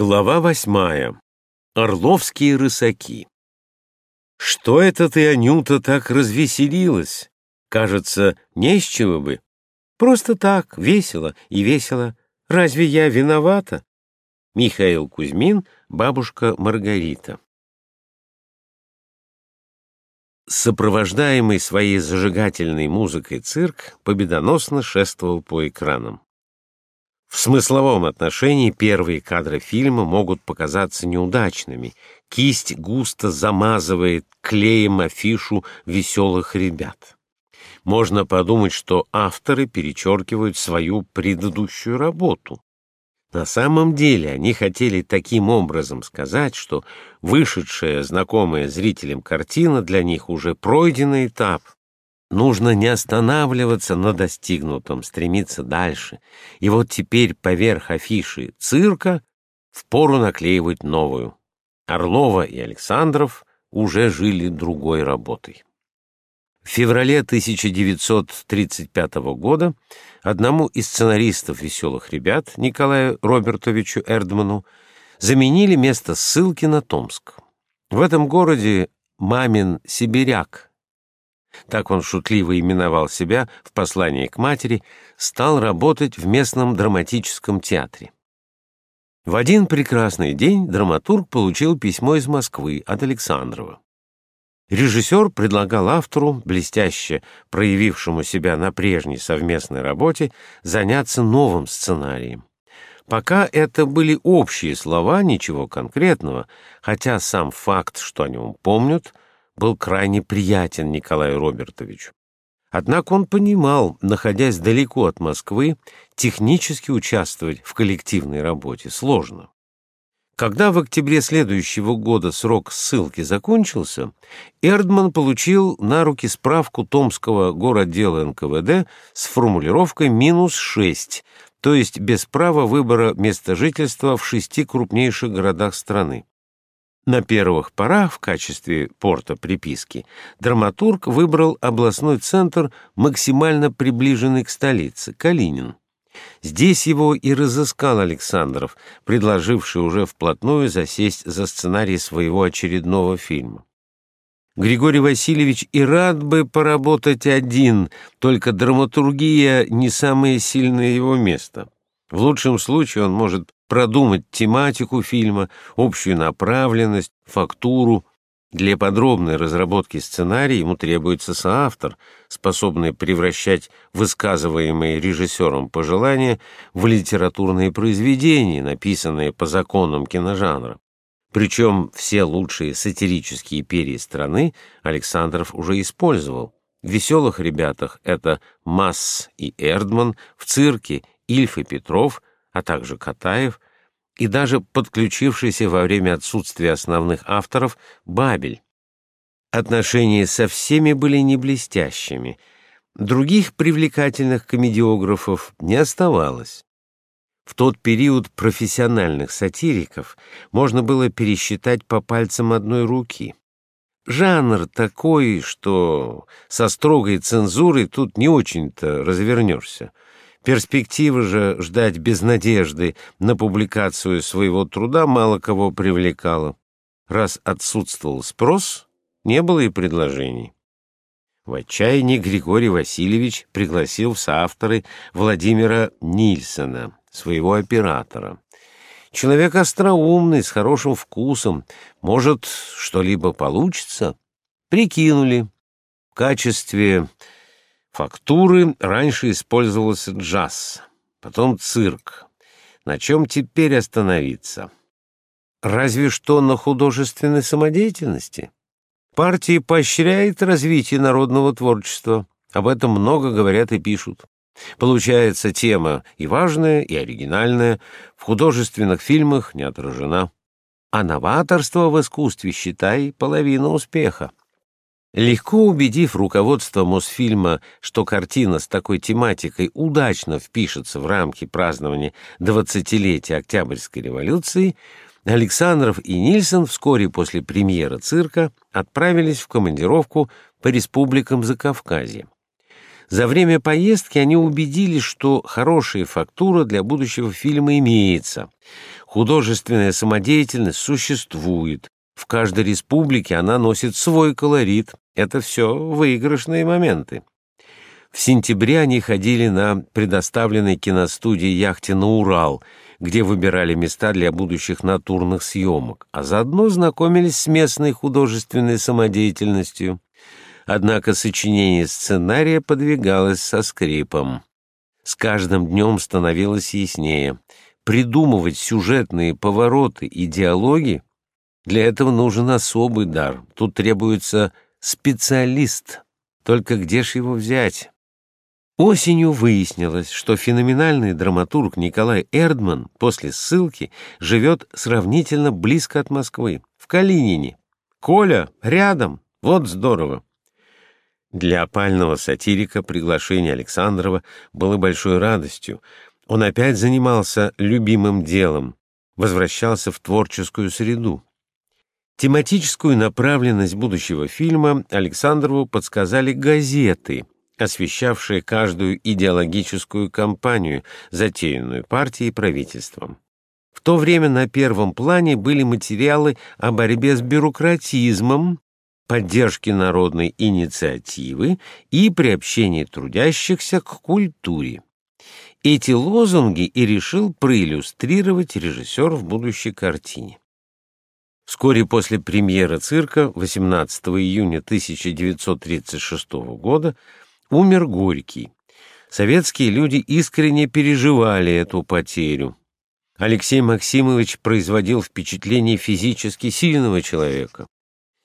Глава восьмая. Орловские рысаки. Что это ты, Анюта, так развеселилась? Кажется, не с чего бы. Просто так, весело и весело. Разве я виновата? Михаил Кузьмин, бабушка Маргарита. Сопровождаемый своей зажигательной музыкой цирк победоносно шествовал по экранам. В смысловом отношении первые кадры фильма могут показаться неудачными. Кисть густо замазывает клеем афишу веселых ребят. Можно подумать, что авторы перечеркивают свою предыдущую работу. На самом деле они хотели таким образом сказать, что вышедшая, знакомая зрителям картина для них уже пройденный этап — Нужно не останавливаться на достигнутом, стремиться дальше. И вот теперь поверх афиши цирка впору наклеивать новую. Орлова и Александров уже жили другой работой. В феврале 1935 года одному из сценаристов «Веселых ребят» Николаю Робертовичу Эрдману заменили место ссылки на Томск. В этом городе мамин сибиряк так он шутливо именовал себя в послании к матери, стал работать в местном драматическом театре. В один прекрасный день драматург получил письмо из Москвы от Александрова. Режиссер предлагал автору, блестяще проявившему себя на прежней совместной работе, заняться новым сценарием. Пока это были общие слова, ничего конкретного, хотя сам факт, что о нем помнят — был крайне приятен Николаю Робертовичу. Однако он понимал, находясь далеко от Москвы, технически участвовать в коллективной работе сложно. Когда в октябре следующего года срок ссылки закончился, Эрдман получил на руки справку Томского городдела НКВД с формулировкой «минус 6», то есть без права выбора места жительства в шести крупнейших городах страны. На первых порах в качестве порта приписки драматург выбрал областной центр, максимально приближенный к столице, Калинин. Здесь его и разыскал Александров, предложивший уже вплотную засесть за сценарий своего очередного фильма. Григорий Васильевич и рад бы поработать один, только драматургия не самое сильное его место. В лучшем случае он может продумать тематику фильма, общую направленность, фактуру. Для подробной разработки сценария ему требуется соавтор, способный превращать высказываемые режиссером пожелания в литературные произведения, написанные по законам киножанра. Причем все лучшие сатирические перья страны Александров уже использовал. В «Веселых ребятах» это Масс и Эрдман, в «Цирке» Ильф и Петров, а также Катаев, и даже подключившийся во время отсутствия основных авторов Бабель. Отношения со всеми были не блестящими. Других привлекательных комедиографов не оставалось. В тот период профессиональных сатириков можно было пересчитать по пальцам одной руки. Жанр такой, что со строгой цензурой тут не очень-то развернешься — Перспектива же ждать без надежды на публикацию своего труда мало кого привлекала. Раз отсутствовал спрос, не было и предложений. В отчаянии Григорий Васильевич пригласил в соавторы Владимира Нильсона, своего оператора. Человек остроумный, с хорошим вкусом. Может, что-либо получится? Прикинули. В качестве фактуры раньше использовался джаз, потом цирк. На чем теперь остановиться? Разве что на художественной самодеятельности. Партия поощряет развитие народного творчества. Об этом много говорят и пишут. Получается, тема и важная, и оригинальная, в художественных фильмах не отражена. А новаторство в искусстве, считай, половина успеха. Легко убедив руководство Мосфильма, что картина с такой тематикой удачно впишется в рамки празднования двадцатилетия Октябрьской революции, Александров и Нильсон вскоре после премьеры цирка отправились в командировку по республикам Закавказья. За время поездки они убедились, что хорошая фактура для будущего фильма имеется. Художественная самодеятельность существует. В каждой республике она носит свой колорит. Это все выигрышные моменты. В сентябре они ходили на предоставленной киностудии яхте на Урал, где выбирали места для будущих натурных съемок, а заодно знакомились с местной художественной самодеятельностью. Однако сочинение сценария подвигалось со скрипом. С каждым днем становилось яснее. Придумывать сюжетные повороты и диалоги для этого нужен особый дар. Тут требуется специалист. Только где ж его взять? Осенью выяснилось, что феноменальный драматург Николай Эрдман после ссылки живет сравнительно близко от Москвы, в Калинине. Коля рядом, вот здорово. Для опального сатирика приглашение Александрова было большой радостью. Он опять занимался любимым делом, возвращался в творческую среду. Тематическую направленность будущего фильма Александрову подсказали газеты, освещавшие каждую идеологическую кампанию, затеянную партией и правительством. В то время на первом плане были материалы о борьбе с бюрократизмом, поддержки народной инициативы и приобщении трудящихся к культуре. Эти лозунги и решил проиллюстрировать режиссер в будущей картине. Вскоре после премьеры цирка 18 июня 1936 года умер Горький. Советские люди искренне переживали эту потерю. Алексей Максимович производил впечатление физически сильного человека.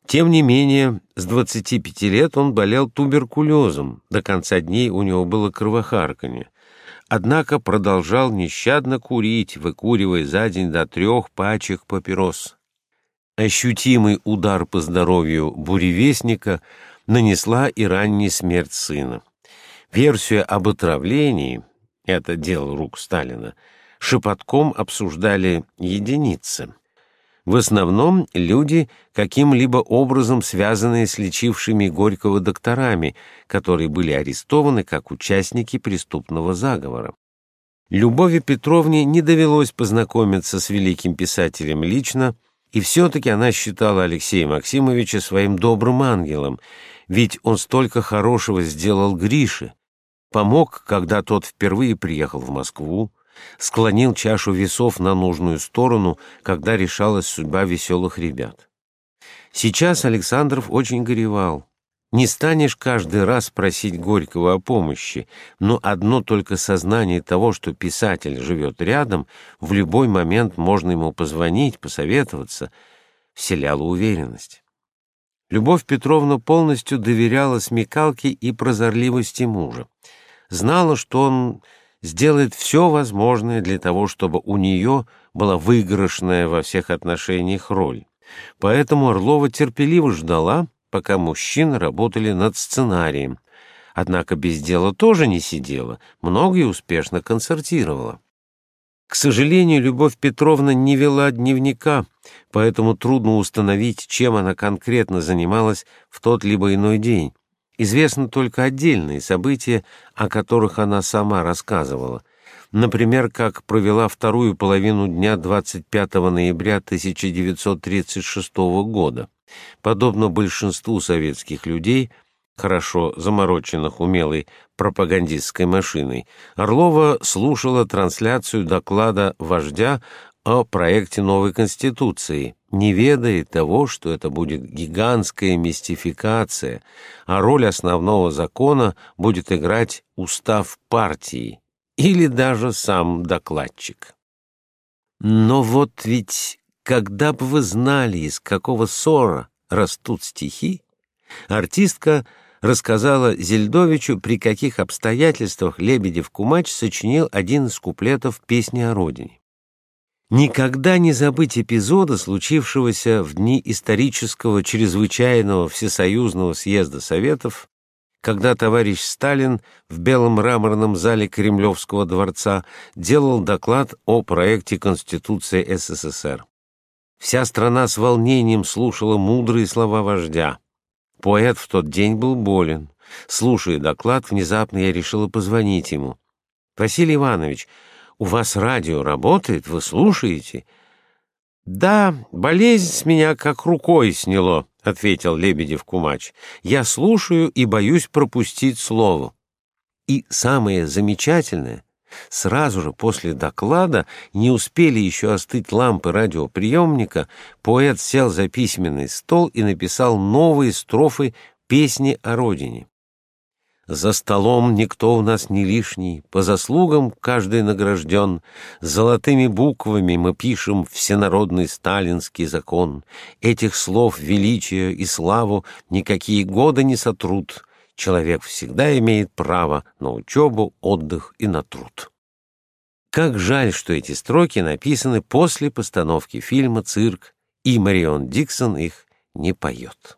Тем не менее, с 25 лет он болел туберкулезом, до конца дней у него было кровохарканье. Однако продолжал нещадно курить, выкуривая за день до трех пачек папирос. Ощутимый удар по здоровью буревестника нанесла и ранняя смерть сына. Версию об отравлении, это дело рук Сталина, шепотком обсуждали единицы в основном люди, каким-либо образом связанные с лечившими Горького докторами, которые были арестованы как участники преступного заговора. Любови Петровне не довелось познакомиться с великим писателем лично, и все-таки она считала Алексея Максимовича своим добрым ангелом, ведь он столько хорошего сделал Грише, помог, когда тот впервые приехал в Москву, склонил чашу весов на нужную сторону, когда решалась судьба веселых ребят. Сейчас Александров очень горевал. Не станешь каждый раз просить Горького о помощи, но одно только сознание того, что писатель живет рядом, в любой момент можно ему позвонить, посоветоваться, вселяло уверенность. Любовь Петровна полностью доверяла смекалке и прозорливости мужа. Знала, что он сделает все возможное для того, чтобы у нее была выигрышная во всех отношениях роль. Поэтому Орлова терпеливо ждала, пока мужчины работали над сценарием. Однако без дела тоже не сидела, многое успешно концертировала. К сожалению, Любовь Петровна не вела дневника, поэтому трудно установить, чем она конкретно занималась в тот либо иной день. Известны только отдельные события, о которых она сама рассказывала. Например, как провела вторую половину дня 25 ноября 1936 года. Подобно большинству советских людей, хорошо замороченных умелой пропагандистской машиной, Орлова слушала трансляцию доклада вождя о проекте новой Конституции, не ведая того, что это будет гигантская мистификация, а роль основного закона будет играть устав партии или даже сам докладчик. Но вот ведь, когда бы вы знали, из какого ссора растут стихи, артистка рассказала Зельдовичу, при каких обстоятельствах Лебедев-Кумач сочинил один из куплетов песни о родине. Никогда не забыть эпизода, случившегося в дни исторического чрезвычайного всесоюзного съезда Советов, когда товарищ Сталин в белом мраморном зале Кремлевского дворца делал доклад о проекте Конституции СССР. Вся страна с волнением слушала мудрые слова вождя. Поэт в тот день был болен. Слушая доклад, внезапно я решила позвонить ему. «Василий Иванович, у вас радио работает? Вы слушаете?» «Да, болезнь с меня как рукой сняло», — ответил Лебедев-Кумач. «Я слушаю и боюсь пропустить слово». И самое замечательное, сразу же после доклада не успели еще остыть лампы радиоприемника, поэт сел за письменный стол и написал новые строфы песни о родине. За столом никто у нас не лишний, по заслугам каждый награжден. Золотыми буквами мы пишем всенародный сталинский закон. Этих слов величия и славу никакие годы не сотрут. Человек всегда имеет право на учебу, отдых и на труд. Как жаль, что эти строки написаны после постановки фильма «Цирк», и Марион Диксон их не поет.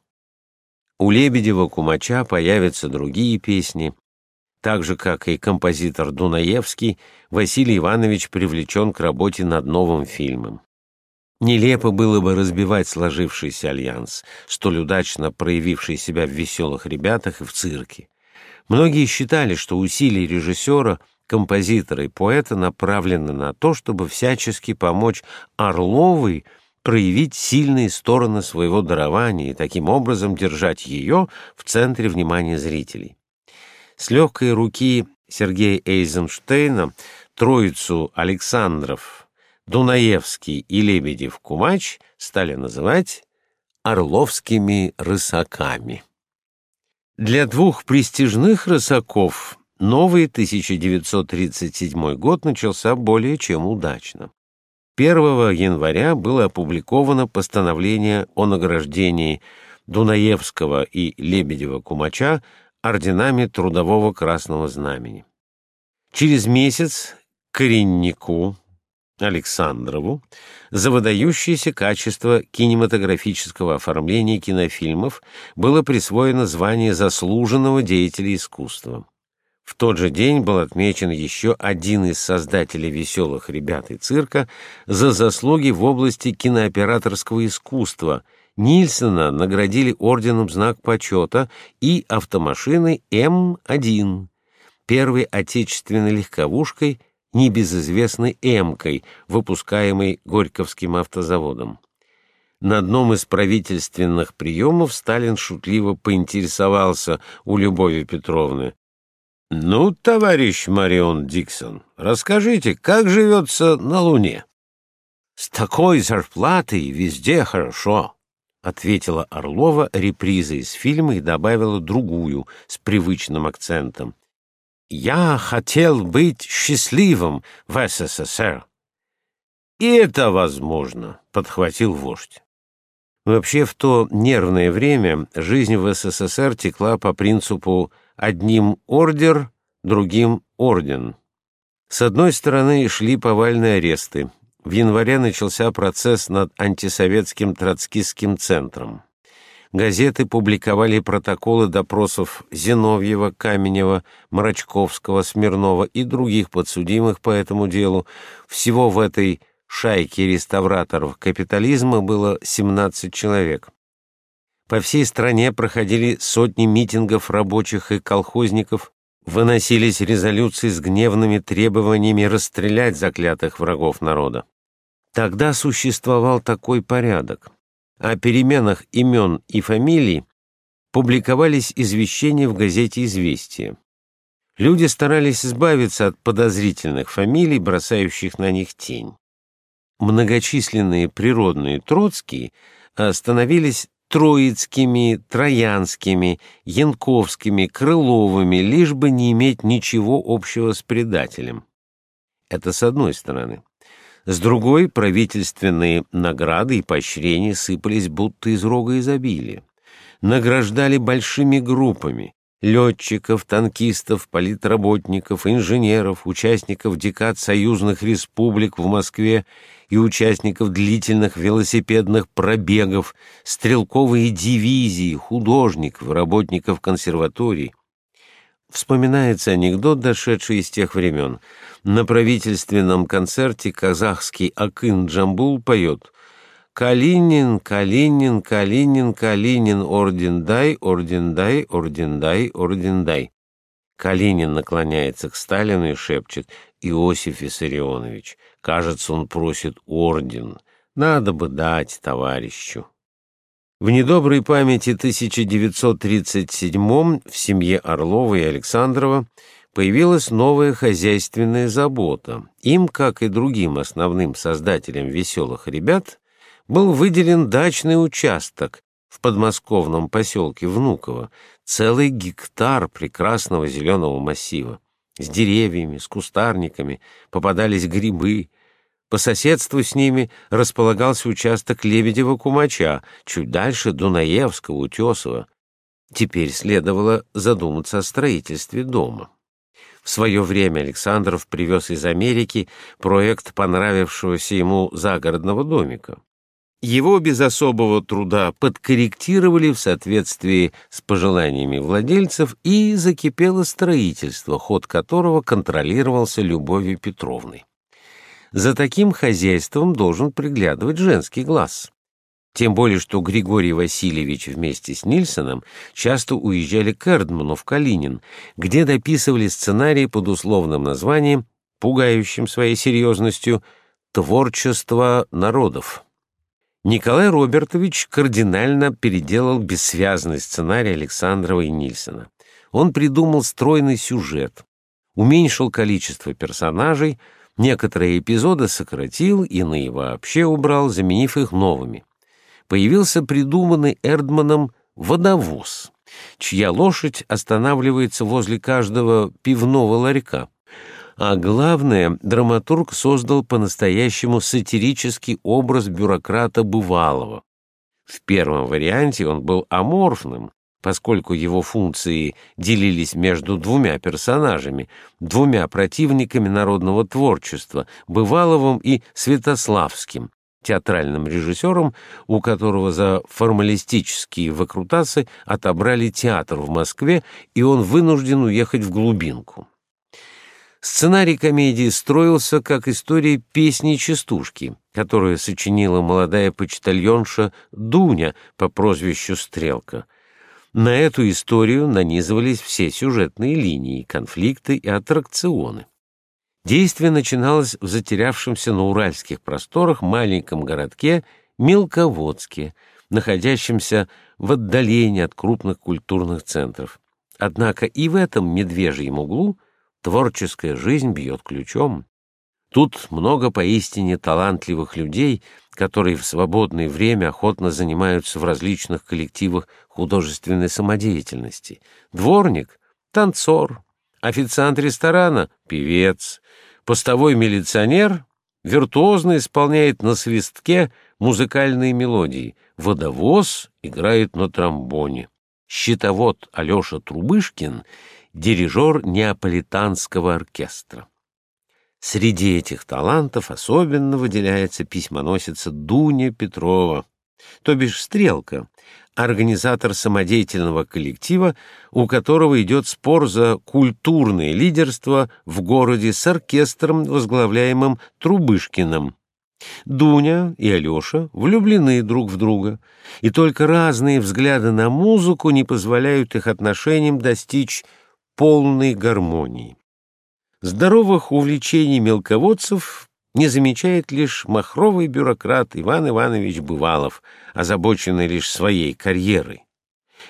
У Лебедева-Кумача появятся другие песни. Так же, как и композитор Дунаевский, Василий Иванович привлечен к работе над новым фильмом. Нелепо было бы разбивать сложившийся альянс, столь удачно проявивший себя в «Веселых ребятах» и в цирке. Многие считали, что усилия режиссера, композитора и поэта направлены на то, чтобы всячески помочь Орловой – проявить сильные стороны своего дарования и таким образом держать ее в центре внимания зрителей. С легкой руки Сергея Эйзенштейна троицу Александров, Дунаевский и Лебедев-Кумач стали называть орловскими рысаками. Для двух престижных рысаков новый 1937 год начался более чем удачно. 1 января было опубликовано постановление о награждении Дунаевского и Лебедева-Кумача орденами Трудового Красного Знамени. Через месяц Кореннику Александрову за выдающееся качество кинематографического оформления кинофильмов было присвоено звание заслуженного деятеля искусства. В тот же день был отмечен еще один из создателей «Веселых ребят» и цирка за заслуги в области кинооператорского искусства. Нильсона наградили орденом «Знак почета» и автомашиной М1, первой отечественной легковушкой, небезызвестной «Эмкой», выпускаемой Горьковским автозаводом. На одном из правительственных приемов Сталин шутливо поинтересовался у Любови Петровны, «Ну, товарищ Марион Диксон, расскажите, как живется на Луне?» «С такой зарплатой везде хорошо», — ответила Орлова репризой из фильма и добавила другую с привычным акцентом. «Я хотел быть счастливым в СССР». «И это возможно», — подхватил вождь. Вообще, в то нервное время жизнь в СССР текла по принципу одним ордер, другим орден. С одной стороны шли повальные аресты. В январе начался процесс над антисоветским троцкистским центром. Газеты публиковали протоколы допросов Зиновьева, Каменева, Мрачковского, Смирнова и других подсудимых по этому делу. Всего в этой шайке реставраторов капитализма было 17 человек. По всей стране проходили сотни митингов рабочих и колхозников, выносились резолюции с гневными требованиями расстрелять заклятых врагов народа. Тогда существовал такой порядок. О переменах имен и фамилий публиковались извещения в газете «Известия». Люди старались избавиться от подозрительных фамилий, бросающих на них тень. Многочисленные природные Троцкие становились Троицкими, Троянскими, Янковскими, Крыловыми, лишь бы не иметь ничего общего с предателем. Это с одной стороны. С другой, правительственные награды и поощрения сыпались будто из рога изобилия. Награждали большими группами, летчиков, танкистов, политработников, инженеров, участников декад союзных республик в Москве и участников длительных велосипедных пробегов, стрелковые дивизии, художников, работников консерваторий. Вспоминается анекдот, дошедший из тех времен. На правительственном концерте казахский Акын Джамбул поет Калинин, Калинин, Калинин, Калинин, орден дай, орден дай, орден дай, орден дай. Калинин наклоняется к Сталину и шепчет «Иосиф Виссарионович, кажется, он просит орден. Надо бы дать товарищу». В недоброй памяти 1937 в семье Орлова и Александрова появилась новая хозяйственная забота. Им, как и другим основным создателям «Веселых ребят», был выделен дачный участок в подмосковном поселке Внуково, целый гектар прекрасного зеленого массива. С деревьями, с кустарниками попадались грибы. По соседству с ними располагался участок Лебедева-Кумача, чуть дальше Дунаевского, Утесова. Теперь следовало задуматься о строительстве дома. В свое время Александров привез из Америки проект понравившегося ему загородного домика. Его без особого труда подкорректировали в соответствии с пожеланиями владельцев и закипело строительство, ход которого контролировался Любовью Петровной. За таким хозяйством должен приглядывать женский глаз. Тем более, что Григорий Васильевич вместе с Нильсоном часто уезжали к Эрдману в Калинин, где дописывали сценарий под условным названием, пугающим своей серьезностью, «Творчество народов». Николай Робертович кардинально переделал бессвязный сценарий Александрова и Нильсона. Он придумал стройный сюжет, уменьшил количество персонажей, некоторые эпизоды сократил, иные вообще убрал, заменив их новыми. Появился придуманный Эрдманом водовоз, чья лошадь останавливается возле каждого пивного ларька. А главное, драматург создал по-настоящему сатирический образ бюрократа бывалого. В первом варианте он был аморфным, поскольку его функции делились между двумя персонажами, двумя противниками народного творчества, Бываловым и Святославским, театральным режиссером, у которого за формалистические выкрутасы отобрали театр в Москве, и он вынужден уехать в глубинку. Сценарий комедии строился как история песни-частушки, которую сочинила молодая почтальонша Дуня по прозвищу Стрелка. На эту историю нанизывались все сюжетные линии, конфликты и аттракционы. Действие начиналось в затерявшемся на уральских просторах маленьком городке Мелководске, находящемся в отдалении от крупных культурных центров. Однако и в этом медвежьем углу Творческая жизнь бьет ключом. Тут много поистине талантливых людей, которые в свободное время охотно занимаются в различных коллективах художественной самодеятельности. Дворник — танцор, официант ресторана — певец, постовой милиционер — виртуозно исполняет на свистке музыкальные мелодии, водовоз играет на тромбоне. Щитовод Алеша Трубышкин дирижер неаполитанского оркестра. Среди этих талантов особенно выделяется письмоносица Дуня Петрова, то бишь «Стрелка», организатор самодеятельного коллектива, у которого идет спор за культурное лидерство в городе с оркестром, возглавляемым Трубышкиным. Дуня и Алеша влюблены друг в друга, и только разные взгляды на музыку не позволяют их отношениям достичь полной гармонии. Здоровых увлечений мелководцев не замечает лишь махровый бюрократ Иван Иванович Бывалов, озабоченный лишь своей карьерой.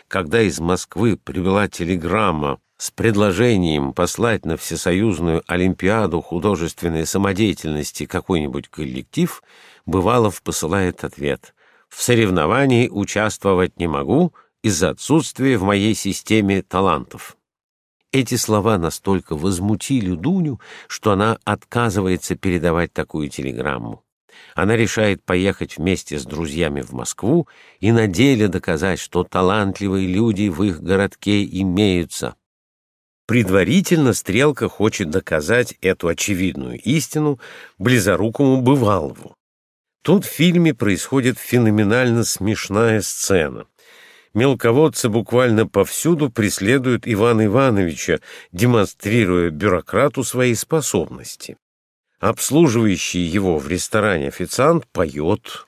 Когда из Москвы привела телеграмма с предложением послать на Всесоюзную Олимпиаду художественной самодеятельности какой-нибудь коллектив, Бывалов посылает ответ «В соревновании участвовать не могу из-за отсутствия в моей системе талантов». Эти слова настолько возмутили Дуню, что она отказывается передавать такую телеграмму. Она решает поехать вместе с друзьями в Москву и на деле доказать, что талантливые люди в их городке имеются. Предварительно Стрелка хочет доказать эту очевидную истину близорукому Бывалову. Тут в фильме происходит феноменально смешная сцена мелководцы буквально повсюду преследуют Ивана Ивановича, демонстрируя бюрократу свои способности. Обслуживающий его в ресторане официант поет,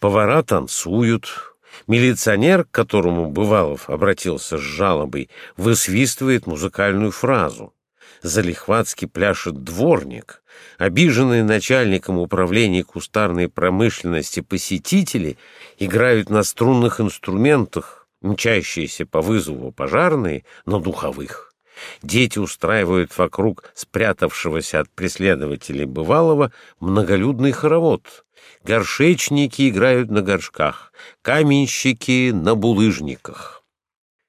Повара танцуют. Милиционер, к которому Бывалов обратился с жалобой, высвистывает музыкальную фразу. Залихватски пляшет дворник. Обиженные начальником управления кустарной промышленности посетители играют на струнных инструментах, мчащиеся по вызову пожарные на духовых. Дети устраивают вокруг спрятавшегося от преследователей бывалого многолюдный хоровод. Горшечники играют на горшках, каменщики — на булыжниках.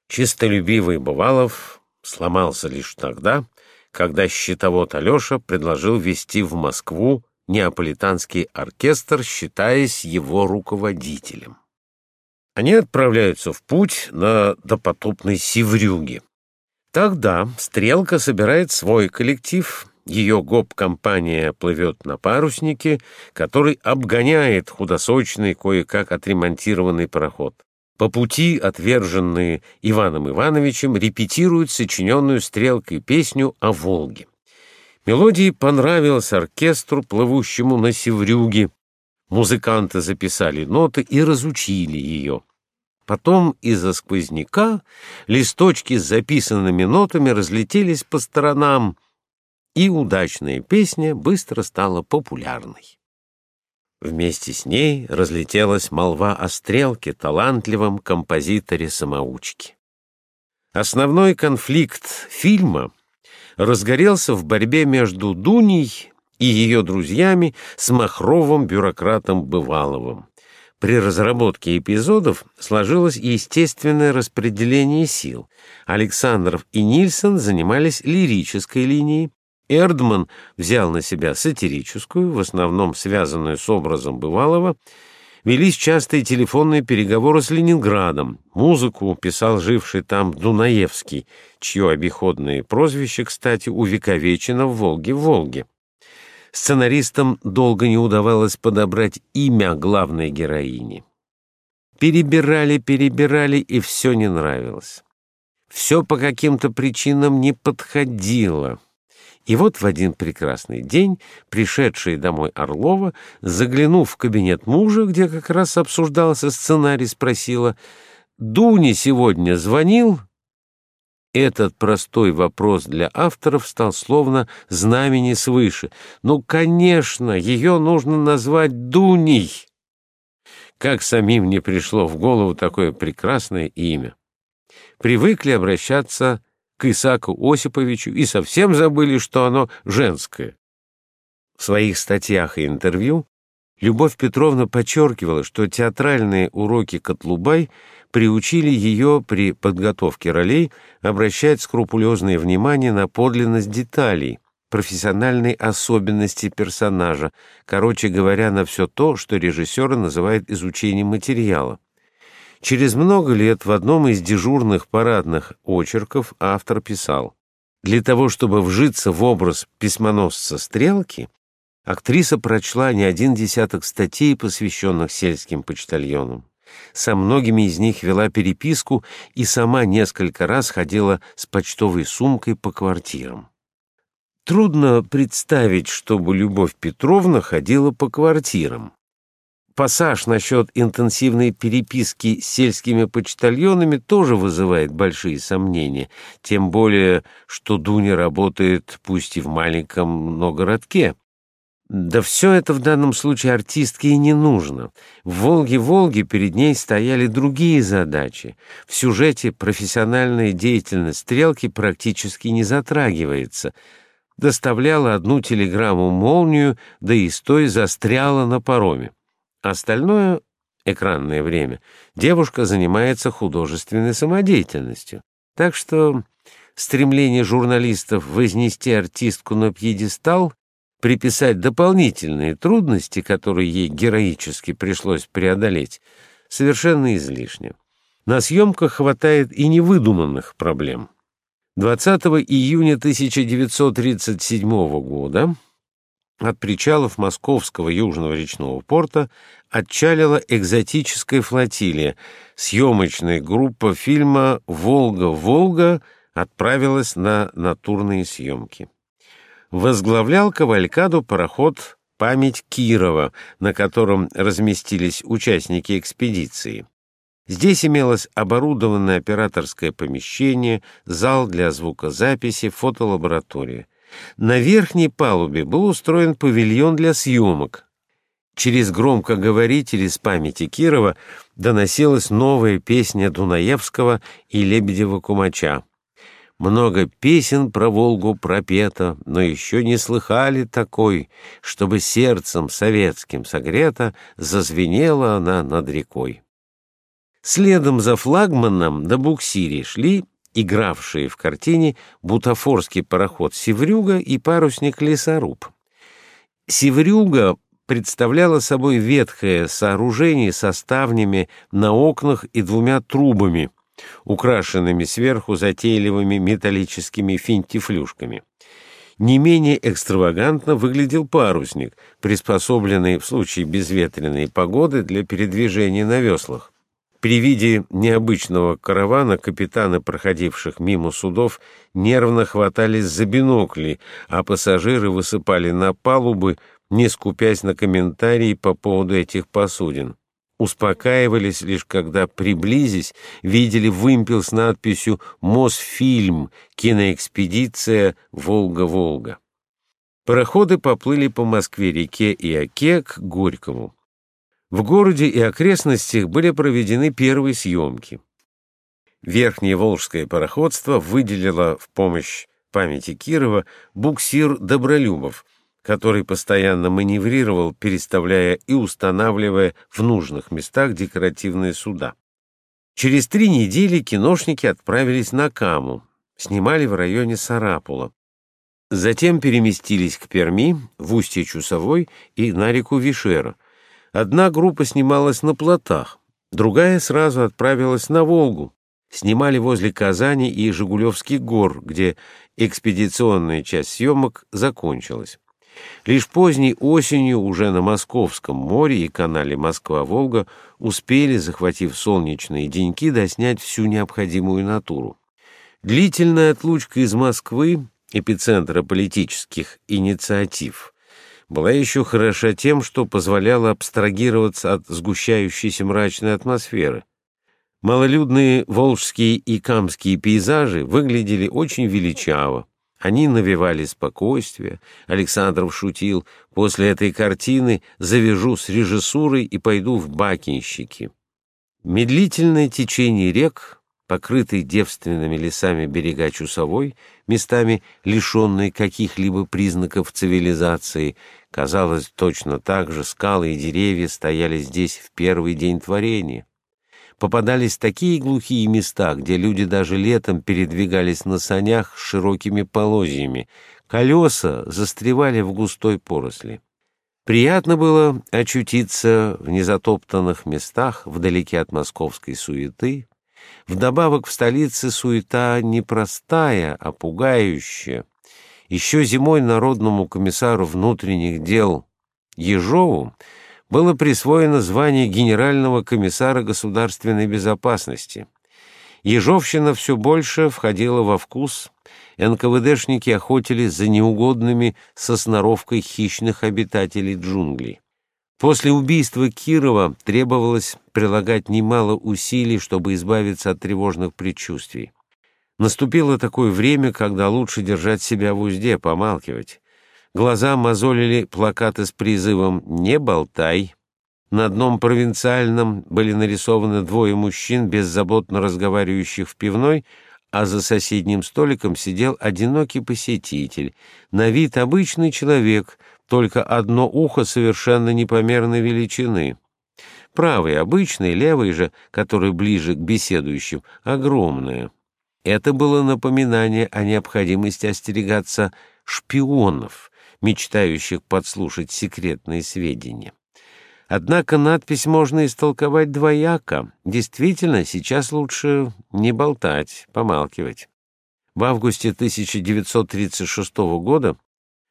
Чистолюбивый Бывалов сломался лишь тогда, когда счетовод Алеша предложил вести в Москву неаполитанский оркестр, считаясь его руководителем. Они отправляются в путь на допотопной Севрюге. Тогда «Стрелка» собирает свой коллектив, ее гоп-компания плывет на паруснике, который обгоняет худосочный, кое-как отремонтированный пароход. По пути отверженные Иваном Ивановичем репетируют сочиненную «Стрелкой» песню о Волге. Мелодии понравилась оркестру, плывущему на Севрюге. Музыканты записали ноты и разучили ее. Потом из-за сквозняка листочки с записанными нотами разлетелись по сторонам, и удачная песня быстро стала популярной. Вместе с ней разлетелась молва о стрелке, талантливом композиторе-самоучке. Основной конфликт фильма разгорелся в борьбе между Дуней и ее друзьями с махровым бюрократом Бываловым. При разработке эпизодов сложилось естественное распределение сил. Александров и Нильсон занимались лирической линией, Эрдман взял на себя сатирическую, в основном связанную с образом бывалого, велись частые телефонные переговоры с Ленинградом. Музыку писал живший там Дунаевский, чье обиходное прозвище, кстати, увековечено в «Волге-Волге». Сценаристам долго не удавалось подобрать имя главной героини. Перебирали, перебирали, и все не нравилось. Все по каким-то причинам не подходило. И вот в один прекрасный день, пришедшая домой Орлова, заглянув в кабинет мужа, где как раз обсуждался сценарий, спросила, «Дуня сегодня звонил?» Этот простой вопрос для авторов стал словно знамени свыше. Ну, конечно, ее нужно назвать Дуней. Как самим не пришло в голову такое прекрасное имя. Привыкли обращаться к Исаку Осиповичу и совсем забыли, что оно женское. В своих статьях и интервью Любовь Петровна подчеркивала, что театральные уроки Котлубай приучили ее при подготовке ролей обращать скрупулезное внимание на подлинность деталей, профессиональные особенности персонажа, короче говоря, на все то, что режиссеры называют изучением материала. Через много лет в одном из дежурных парадных очерков автор писал «Для того, чтобы вжиться в образ письмоносца Стрелки, актриса прочла не один десяток статей, посвященных сельским почтальонам. Со многими из них вела переписку и сама несколько раз ходила с почтовой сумкой по квартирам. Трудно представить, чтобы Любовь Петровна ходила по квартирам пассаж насчет интенсивной переписки с сельскими почтальонами тоже вызывает большие сомнения, тем более, что Дуня работает пусть и в маленьком, но городке. Да все это в данном случае артистке и не нужно. В «Волге-Волге» перед ней стояли другие задачи. В сюжете профессиональная деятельность «Стрелки» практически не затрагивается. Доставляла одну телеграмму «Молнию», да и с той застряла на пароме. Остальное экранное время девушка занимается художественной самодеятельностью. Так что стремление журналистов вознести артистку на пьедестал, приписать дополнительные трудности, которые ей героически пришлось преодолеть, совершенно излишне. На съемках хватает и невыдуманных проблем. 20 июня 1937 года от причалов Московского южного речного порта отчалила экзотическая флотилия. Съемочная группа фильма «Волга-Волга» отправилась на натурные съемки. Возглавлял кавалькаду пароход память Кирова, на котором разместились участники экспедиции. Здесь имелось оборудованное операторское помещение, зал для звукозаписи, фотолаборатория. На верхней палубе был устроен павильон для съемок. Через громкоговорители с памяти Кирова доносилась новая песня Дунаевского и Лебедева-Кумача. Много песен про Волгу пропето, но еще не слыхали такой, чтобы сердцем советским согрета зазвенела она над рекой. Следом за флагманом до буксире шли игравшие в картине бутафорский пароход «Севрюга» и парусник «Лесоруб». «Севрюга» представляла собой ветхое сооружение со ставнями на окнах и двумя трубами, украшенными сверху затейливыми металлическими финтифлюшками. Не менее экстравагантно выглядел парусник, приспособленный в случае безветренной погоды для передвижения на веслах. При виде необычного каравана капитаны, проходивших мимо судов, нервно хватались за бинокли, а пассажиры высыпали на палубы, не скупясь на комментарии по поводу этих посудин. Успокаивались лишь когда, приблизясь, видели вымпел с надписью «Мосфильм. Киноэкспедиция Волга-Волга». Пароходы поплыли по Москве-реке и Оке к Горькому. В городе и окрестностях были проведены первые съемки. Верхнее Волжское пароходство выделило в помощь памяти Кирова буксир Добролюбов, который постоянно маневрировал, переставляя и устанавливая в нужных местах декоративные суда. Через три недели киношники отправились на Каму, снимали в районе Сарапула. Затем переместились к Перми, в устье Чусовой и на реку Вишера, Одна группа снималась на плотах, другая сразу отправилась на Волгу. Снимали возле Казани и Жигулевских гор, где экспедиционная часть съемок закончилась. Лишь поздней осенью уже на Московском море и канале Москва-Волга успели, захватив солнечные деньки, доснять всю необходимую натуру. Длительная отлучка из Москвы, эпицентра политических инициатив, была еще хороша тем, что позволяла абстрагироваться от сгущающейся мрачной атмосферы. Малолюдные волжские и камские пейзажи выглядели очень величаво. Они навевали спокойствие. Александров шутил, после этой картины завяжу с режиссурой и пойду в бакинщики. Медлительное течение рек покрытый девственными лесами берега Чусовой, местами лишенные каких-либо признаков цивилизации, казалось, точно так же скалы и деревья стояли здесь в первый день творения. Попадались такие глухие места, где люди даже летом передвигались на санях с широкими полозьями, колеса застревали в густой поросли. Приятно было очутиться в незатоптанных местах, вдалеке от московской суеты, Вдобавок в столице суета не простая, а пугающая. Еще зимой народному комиссару внутренних дел Ежову было присвоено звание генерального комиссара государственной безопасности. Ежовщина все больше входила во вкус, НКВДшники охотились за неугодными со сноровкой хищных обитателей джунглей. После убийства Кирова требовалось прилагать немало усилий, чтобы избавиться от тревожных предчувствий. Наступило такое время, когда лучше держать себя в узде, помалкивать. Глаза мозолили плакаты с призывом «Не болтай». На одном провинциальном были нарисованы двое мужчин, беззаботно разговаривающих в пивной, а за соседним столиком сидел одинокий посетитель, на вид обычный человек — только одно ухо совершенно непомерной величины. Правый обычный, левый же, который ближе к беседующим, огромное. Это было напоминание о необходимости остерегаться шпионов, мечтающих подслушать секретные сведения. Однако надпись можно истолковать двояко. Действительно, сейчас лучше не болтать, помалкивать. В августе 1936 года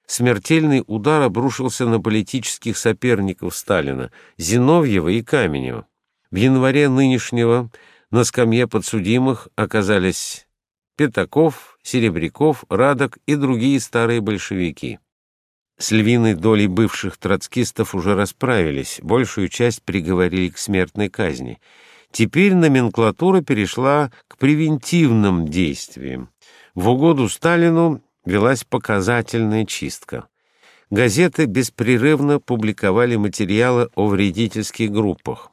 смертельный удар обрушился на политических соперников Сталина, Зиновьева и Каменева. В январе нынешнего на скамье подсудимых оказались Пятаков, Серебряков, Радок и другие старые большевики. С львиной долей бывших троцкистов уже расправились, большую часть приговорили к смертной казни. Теперь номенклатура перешла к превентивным действиям. В угоду Сталину велась показательная чистка. Газеты беспрерывно публиковали материалы о вредительских группах.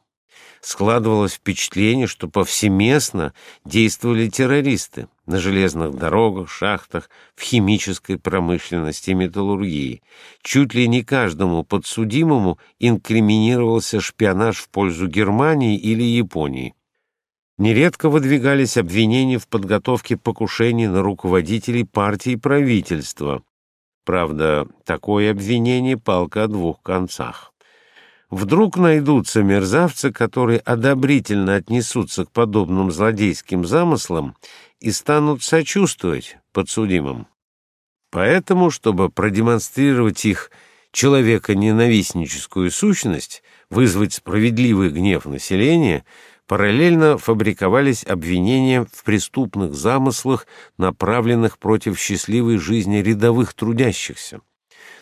Складывалось впечатление, что повсеместно действовали террористы на железных дорогах, шахтах, в химической промышленности и металлургии. Чуть ли не каждому подсудимому инкриминировался шпионаж в пользу Германии или Японии. Нередко выдвигались обвинения в подготовке покушений на руководителей партии и правительства, Правда, такое обвинение — палка о двух концах. Вдруг найдутся мерзавцы, которые одобрительно отнесутся к подобным злодейским замыслам и станут сочувствовать подсудимым. Поэтому, чтобы продемонстрировать их человека-ненавистническую сущность, вызвать справедливый гнев населения, Параллельно фабриковались обвинения в преступных замыслах, направленных против счастливой жизни рядовых трудящихся.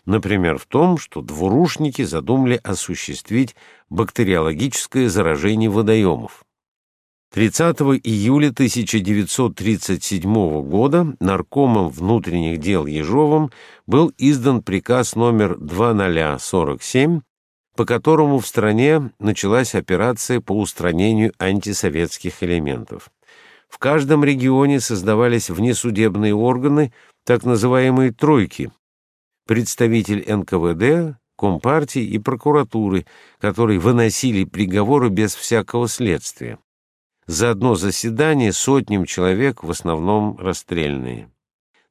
Например, в том, что двурушники задумали осуществить бактериологическое заражение водоемов. 30 июля 1937 года наркомом внутренних дел Ежовым был издан приказ номер 2047 по которому в стране началась операция по устранению антисоветских элементов. В каждом регионе создавались внесудебные органы, так называемые «тройки», представитель НКВД, Компартии и прокуратуры, которые выносили приговоры без всякого следствия. За одно заседание сотням человек, в основном расстрельные.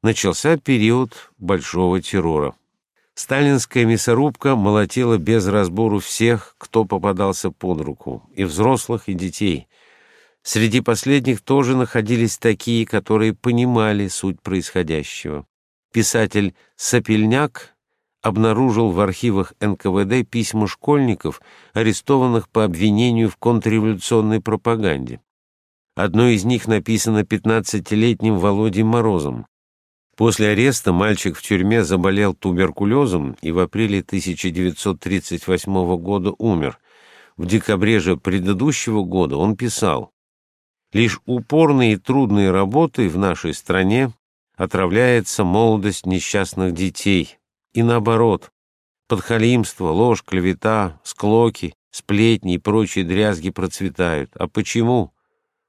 Начался период большого террора. Сталинская мясорубка молотила без разбору всех, кто попадался под руку, и взрослых, и детей. Среди последних тоже находились такие, которые понимали суть происходящего. Писатель Сапельняк обнаружил в архивах НКВД письма школьников, арестованных по обвинению в контрреволюционной пропаганде. Одно из них написано 15-летним Володей Морозом. После ареста мальчик в тюрьме заболел туберкулезом и в апреле 1938 года умер. В декабре же предыдущего года он писал «Лишь упорные и трудные работы в нашей стране отравляется молодость несчастных детей, и наоборот, подхалимство, ложь, клевета, склоки, сплетни и прочие дрязги процветают. А почему?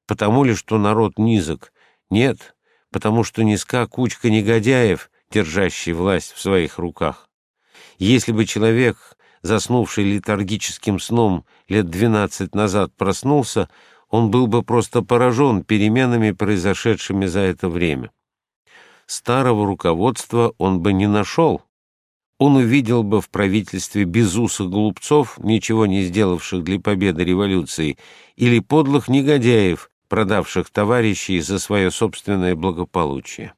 Потому ли, что народ низок? Нет, потому что низка кучка негодяев, держащий власть в своих руках. Если бы человек, заснувший летаргическим сном лет двенадцать назад, проснулся, он был бы просто поражен переменами, произошедшими за это время. Старого руководства он бы не нашел. Он увидел бы в правительстве безусых глупцов, ничего не сделавших для победы революции, или подлых негодяев, продавших товарищей за свое собственное благополучие.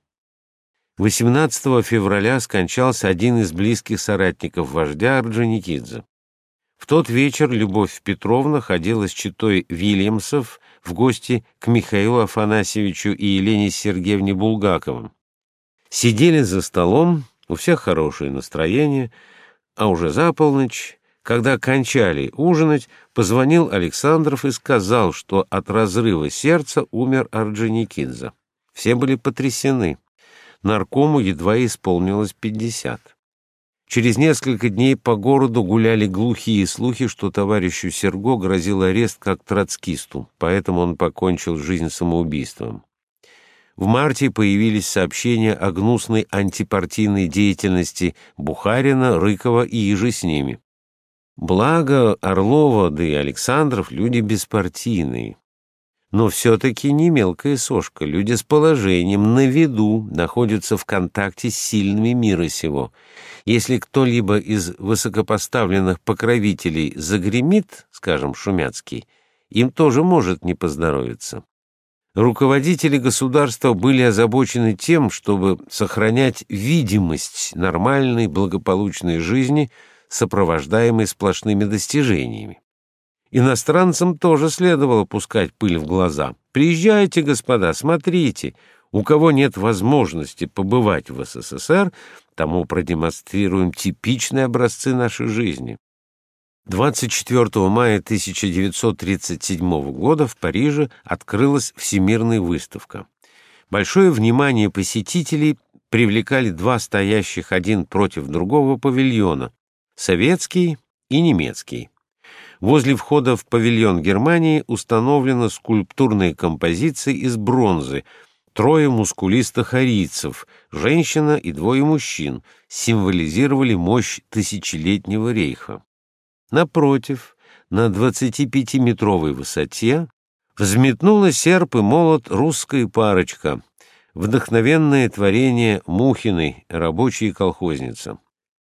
18 февраля скончался один из близких соратников вождя Орджоникидзе. В тот вечер Любовь Петровна ходила с читой Вильямсов в гости к Михаилу Афанасьевичу и Елене Сергеевне Булгаковым. Сидели за столом, у всех хорошее настроение, а уже за полночь когда кончали ужинать, позвонил Александров и сказал, что от разрыва сердца умер Орджоникидзе. Все были потрясены. Наркому едва исполнилось пятьдесят. Через несколько дней по городу гуляли глухие слухи, что товарищу Серго грозил арест как троцкисту, поэтому он покончил жизнь самоубийством. В марте появились сообщения о гнусной антипартийной деятельности Бухарина, Рыкова и Ежи с ними. Благо Орлова, да и Александров — люди беспартийные. Но все-таки не мелкая сошка, люди с положением, на виду, находятся в контакте с сильными мира сего. Если кто-либо из высокопоставленных покровителей загремит, скажем, Шумяцкий, им тоже может не поздоровиться. Руководители государства были озабочены тем, чтобы сохранять видимость нормальной благополучной жизни – сопровождаемый сплошными достижениями. Иностранцам тоже следовало пускать пыль в глаза. «Приезжайте, господа, смотрите, У кого нет возможности побывать в СССР, тому продемонстрируем типичные образцы нашей жизни. 24 мая 1937 года в Париже открылась Всемирная выставка. Большое внимание посетителей привлекали два стоящих один против другого павильона — советский и немецкий. Возле входа в павильон Германии установлена скульптурная композиция из бронзы — Трое мускулистых арийцев, женщина и двое мужчин, символизировали мощь тысячелетнего рейха. Напротив, на 25-метровой высоте, взметнула серп и молот русская парочка, вдохновенное творение Мухиной, рабочая колхозница.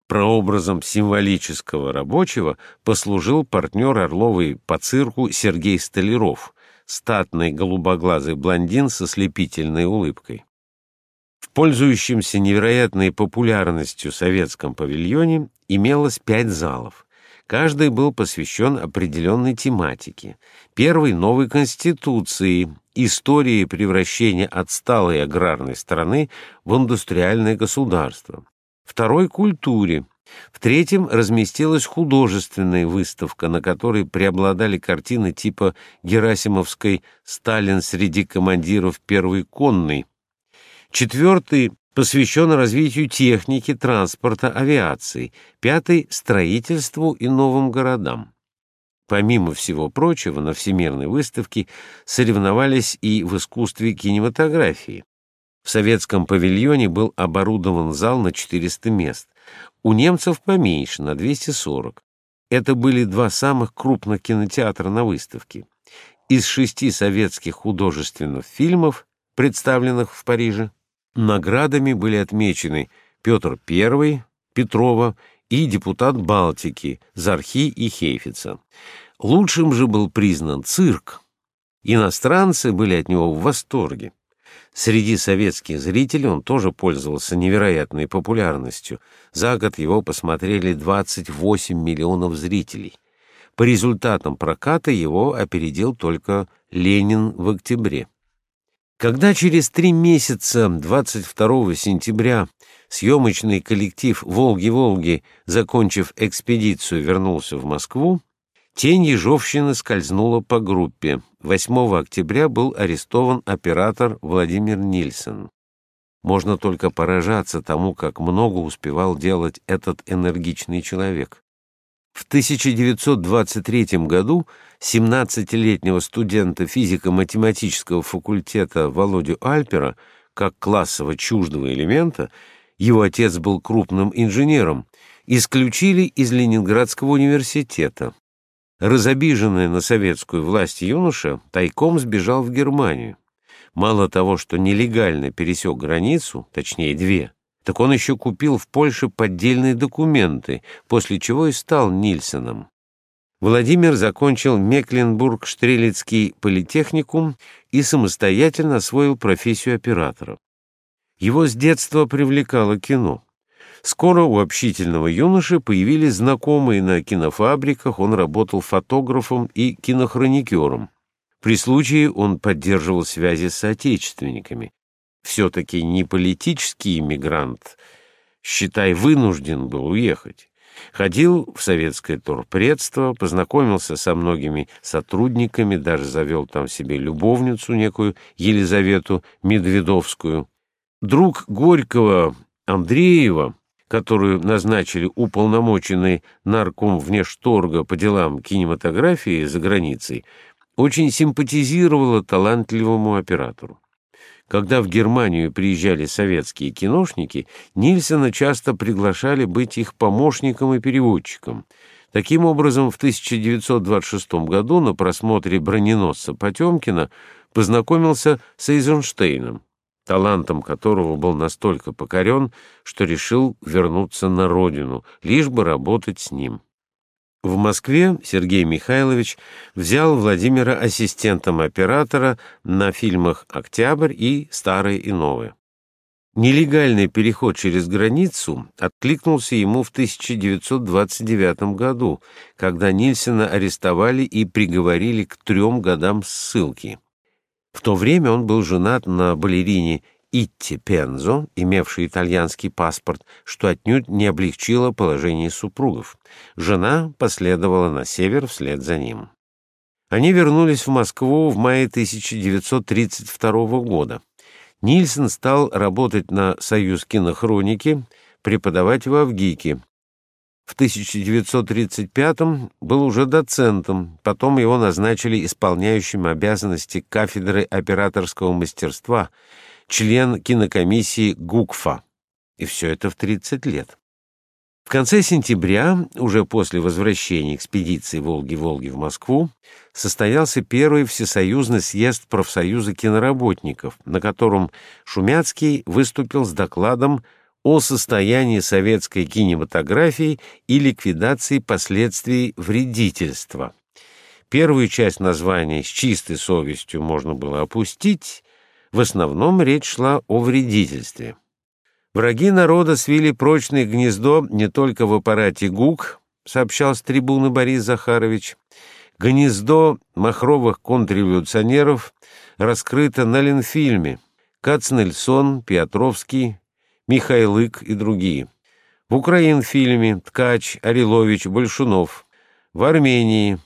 Прообразом символического рабочего послужил партнер Орловой по цирку Сергей Столяров — статный голубоглазый блондин со слепительной улыбкой. В пользующемся невероятной популярностью советском павильоне имелось пять залов. Каждый был посвящен определенной тематике. Первый — новой конституции, истории превращения отсталой аграрной страны в индустриальное государство. Второй — культуре, в третьем разместилась художественная выставка, на которой преобладали картины типа Герасимовской «Сталин среди командиров первой конной». Четвертый посвящен развитию техники, транспорта, авиации. Пятый — строительству и новым городам. Помимо всего прочего, на Всемирной выставке соревновались и в искусстве кинематографии. В советском павильоне был оборудован зал на 400 мест. У немцев поменьше, на 240. Это были два самых крупных кинотеатра на выставке. Из шести советских художественных фильмов, представленных в Париже, наградами были отмечены Петр I, Петрова и депутат Балтики Зархи и Хейфица. Лучшим же был признан цирк. Иностранцы были от него в восторге. Среди советских зрителей он тоже пользовался невероятной популярностью. За год его посмотрели 28 миллионов зрителей. По результатам проката его опередил только «Ленин в октябре». Когда через три месяца, 22 сентября, съемочный коллектив «Волги-Волги», закончив экспедицию, вернулся в Москву, Тень Ежовщины скользнула по группе. 8 октября был арестован оператор Владимир Нильсон. Можно только поражаться тому, как много успевал делать этот энергичный человек. В 1923 году 17-летнего студента физико-математического факультета Володю Альпера, как классово чуждого элемента, его отец был крупным инженером, исключили из Ленинградского университета. Разобиженный на советскую власть юноша тайком сбежал в Германию. Мало того, что нелегально пересек границу, точнее две, так он еще купил в Польше поддельные документы, после чего и стал Нильсоном. Владимир закончил Мекленбург-Штрелецкий политехникум и самостоятельно освоил профессию оператора. Его с детства привлекало кино. Скоро у общительного юноши появились знакомые на кинофабриках, он работал фотографом и кинохроникером. При случае он поддерживал связи с соотечественниками. Все-таки не политический иммигрант, считай, вынужден был уехать. Ходил в советское торпредство, познакомился со многими сотрудниками, даже завел там себе любовницу некую Елизавету Медведовскую. Друг Горького Андреева которую назначили уполномоченный нарком внешторга по делам кинематографии за границей, очень симпатизировала талантливому оператору. Когда в Германию приезжали советские киношники, Нильсона часто приглашали быть их помощником и переводчиком. Таким образом, в 1926 году на просмотре «Броненосца Потемкина» познакомился с Эйзенштейном талантом которого был настолько покорен, что решил вернуться на родину, лишь бы работать с ним. В Москве Сергей Михайлович взял Владимира ассистентом оператора на фильмах «Октябрь» и «Старое и новое». Нелегальный переход через границу откликнулся ему в 1929 году, когда Нильсена арестовали и приговорили к трем годам ссылки. В то время он был женат на балерине Итти Пензо, имевшей итальянский паспорт, что отнюдь не облегчило положение супругов. Жена последовала на север вслед за ним. Они вернулись в Москву в мае 1932 года. Нильсон стал работать на «Союз кинохроники», преподавать в Авгике. В 1935 был уже доцентом, потом его назначили исполняющим обязанности кафедры операторского мастерства, член кинокомиссии ГУКФА. И все это в 30 лет. В конце сентября, уже после возвращения экспедиции «Волги-Волги» в Москву, состоялся первый всесоюзный съезд профсоюза киноработников, на котором Шумяцкий выступил с докладом о состоянии советской кинематографии и ликвидации последствий вредительства. Первую часть названия с чистой совестью можно было опустить, в основном речь шла о вредительстве. Враги народа свили прочное гнездо не только в аппарате ГУК, сообщал с трибуны Борис Захарович. Гнездо махровых контрреволюционеров раскрыто на Ленфильме. Кацнельсон, Петровский, Михайлык и другие. В Украинфильме Ткач, Орелович, Большунов. В Армении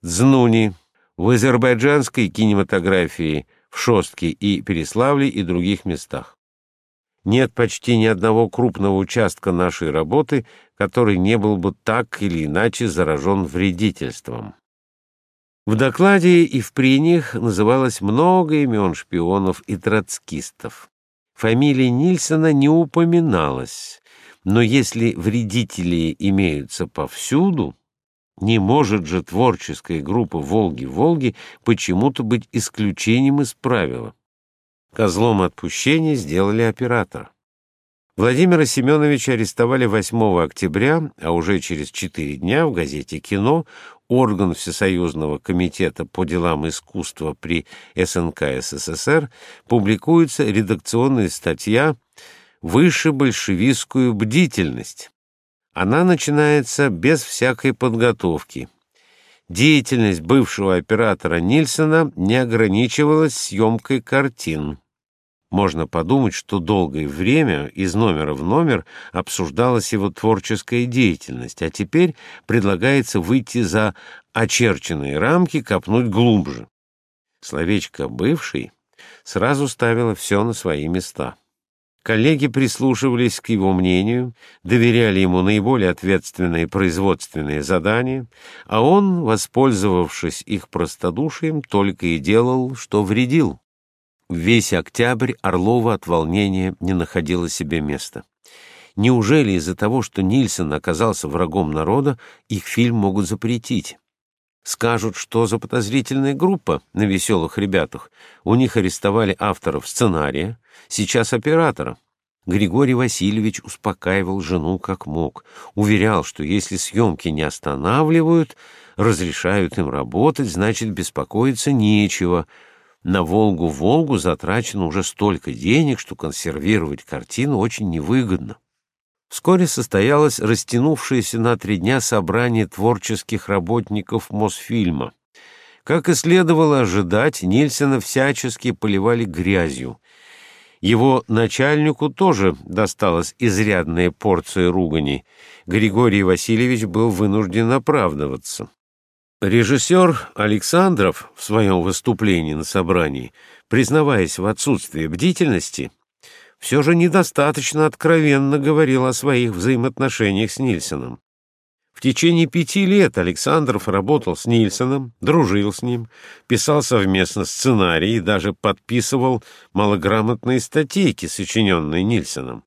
Знуни. В азербайджанской кинематографии в Шостке и Переславле и других местах. Нет почти ни одного крупного участка нашей работы, который не был бы так или иначе заражен вредительством. В докладе и в прениях называлось много имен шпионов и троцкистов. Фамилия Нильсона не упоминалась, но если вредители имеются повсюду, не может же творческая группа «Волги-Волги» почему-то быть исключением из правила. Козлом отпущения сделали оператора. Владимира Семеновича арестовали 8 октября, а уже через четыре дня в газете «Кино» орган Всесоюзного комитета по делам искусства при СНК СССР публикуется редакционная статья «Выше большевистскую бдительность». Она начинается без всякой подготовки. Деятельность бывшего оператора Нильсона не ограничивалась съемкой картин. Можно подумать, что долгое время из номера в номер обсуждалась его творческая деятельность, а теперь предлагается выйти за очерченные рамки, копнуть глубже. Словечко «бывший» сразу ставило все на свои места. Коллеги прислушивались к его мнению, доверяли ему наиболее ответственные производственные задания, а он, воспользовавшись их простодушием, только и делал, что вредил. Весь октябрь Орлова от волнения не находила себе места. Неужели из-за того, что Нильсон оказался врагом народа, их фильм могут запретить? Скажут, что за подозрительная группа на веселых ребятах. У них арестовали авторов сценария, сейчас оператора. Григорий Васильевич успокаивал жену как мог, уверял, что если съемки не останавливают, разрешают им работать, значит, беспокоиться нечего — на «Волгу-Волгу» затрачено уже столько денег, что консервировать картину очень невыгодно. Вскоре состоялось растянувшееся на три дня собрание творческих работников Мосфильма. Как и следовало ожидать, Нильсона всячески поливали грязью. Его начальнику тоже досталась изрядная порция ругани. Григорий Васильевич был вынужден оправдываться. Режиссер Александров в своем выступлении на собрании, признаваясь в отсутствии бдительности, все же недостаточно откровенно говорил о своих взаимоотношениях с Нильсоном. В течение пяти лет Александров работал с Нильсоном, дружил с ним, писал совместно сценарии и даже подписывал малограмотные статейки, сочиненные Нильсоном.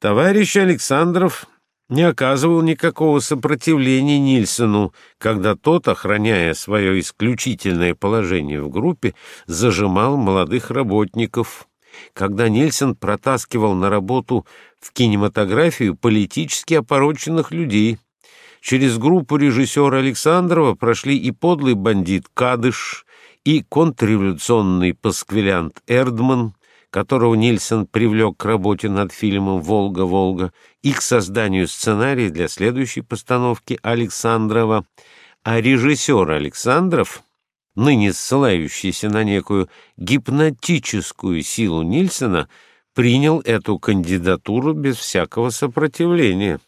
Товарищ Александров не оказывал никакого сопротивления Нильсону, когда тот, охраняя свое исключительное положение в группе, зажимал молодых работников. Когда Нильсон протаскивал на работу в кинематографию политически опороченных людей. Через группу режиссера Александрова прошли и подлый бандит Кадыш, и контрреволюционный пасквилянт Эрдман, которого Нильсон привлек к работе над фильмом «Волга-Волга» и к созданию сценария для следующей постановки Александрова, а режиссер Александров ныне ссылающийся на некую гипнотическую силу Нильсона, принял эту кандидатуру без всякого сопротивления.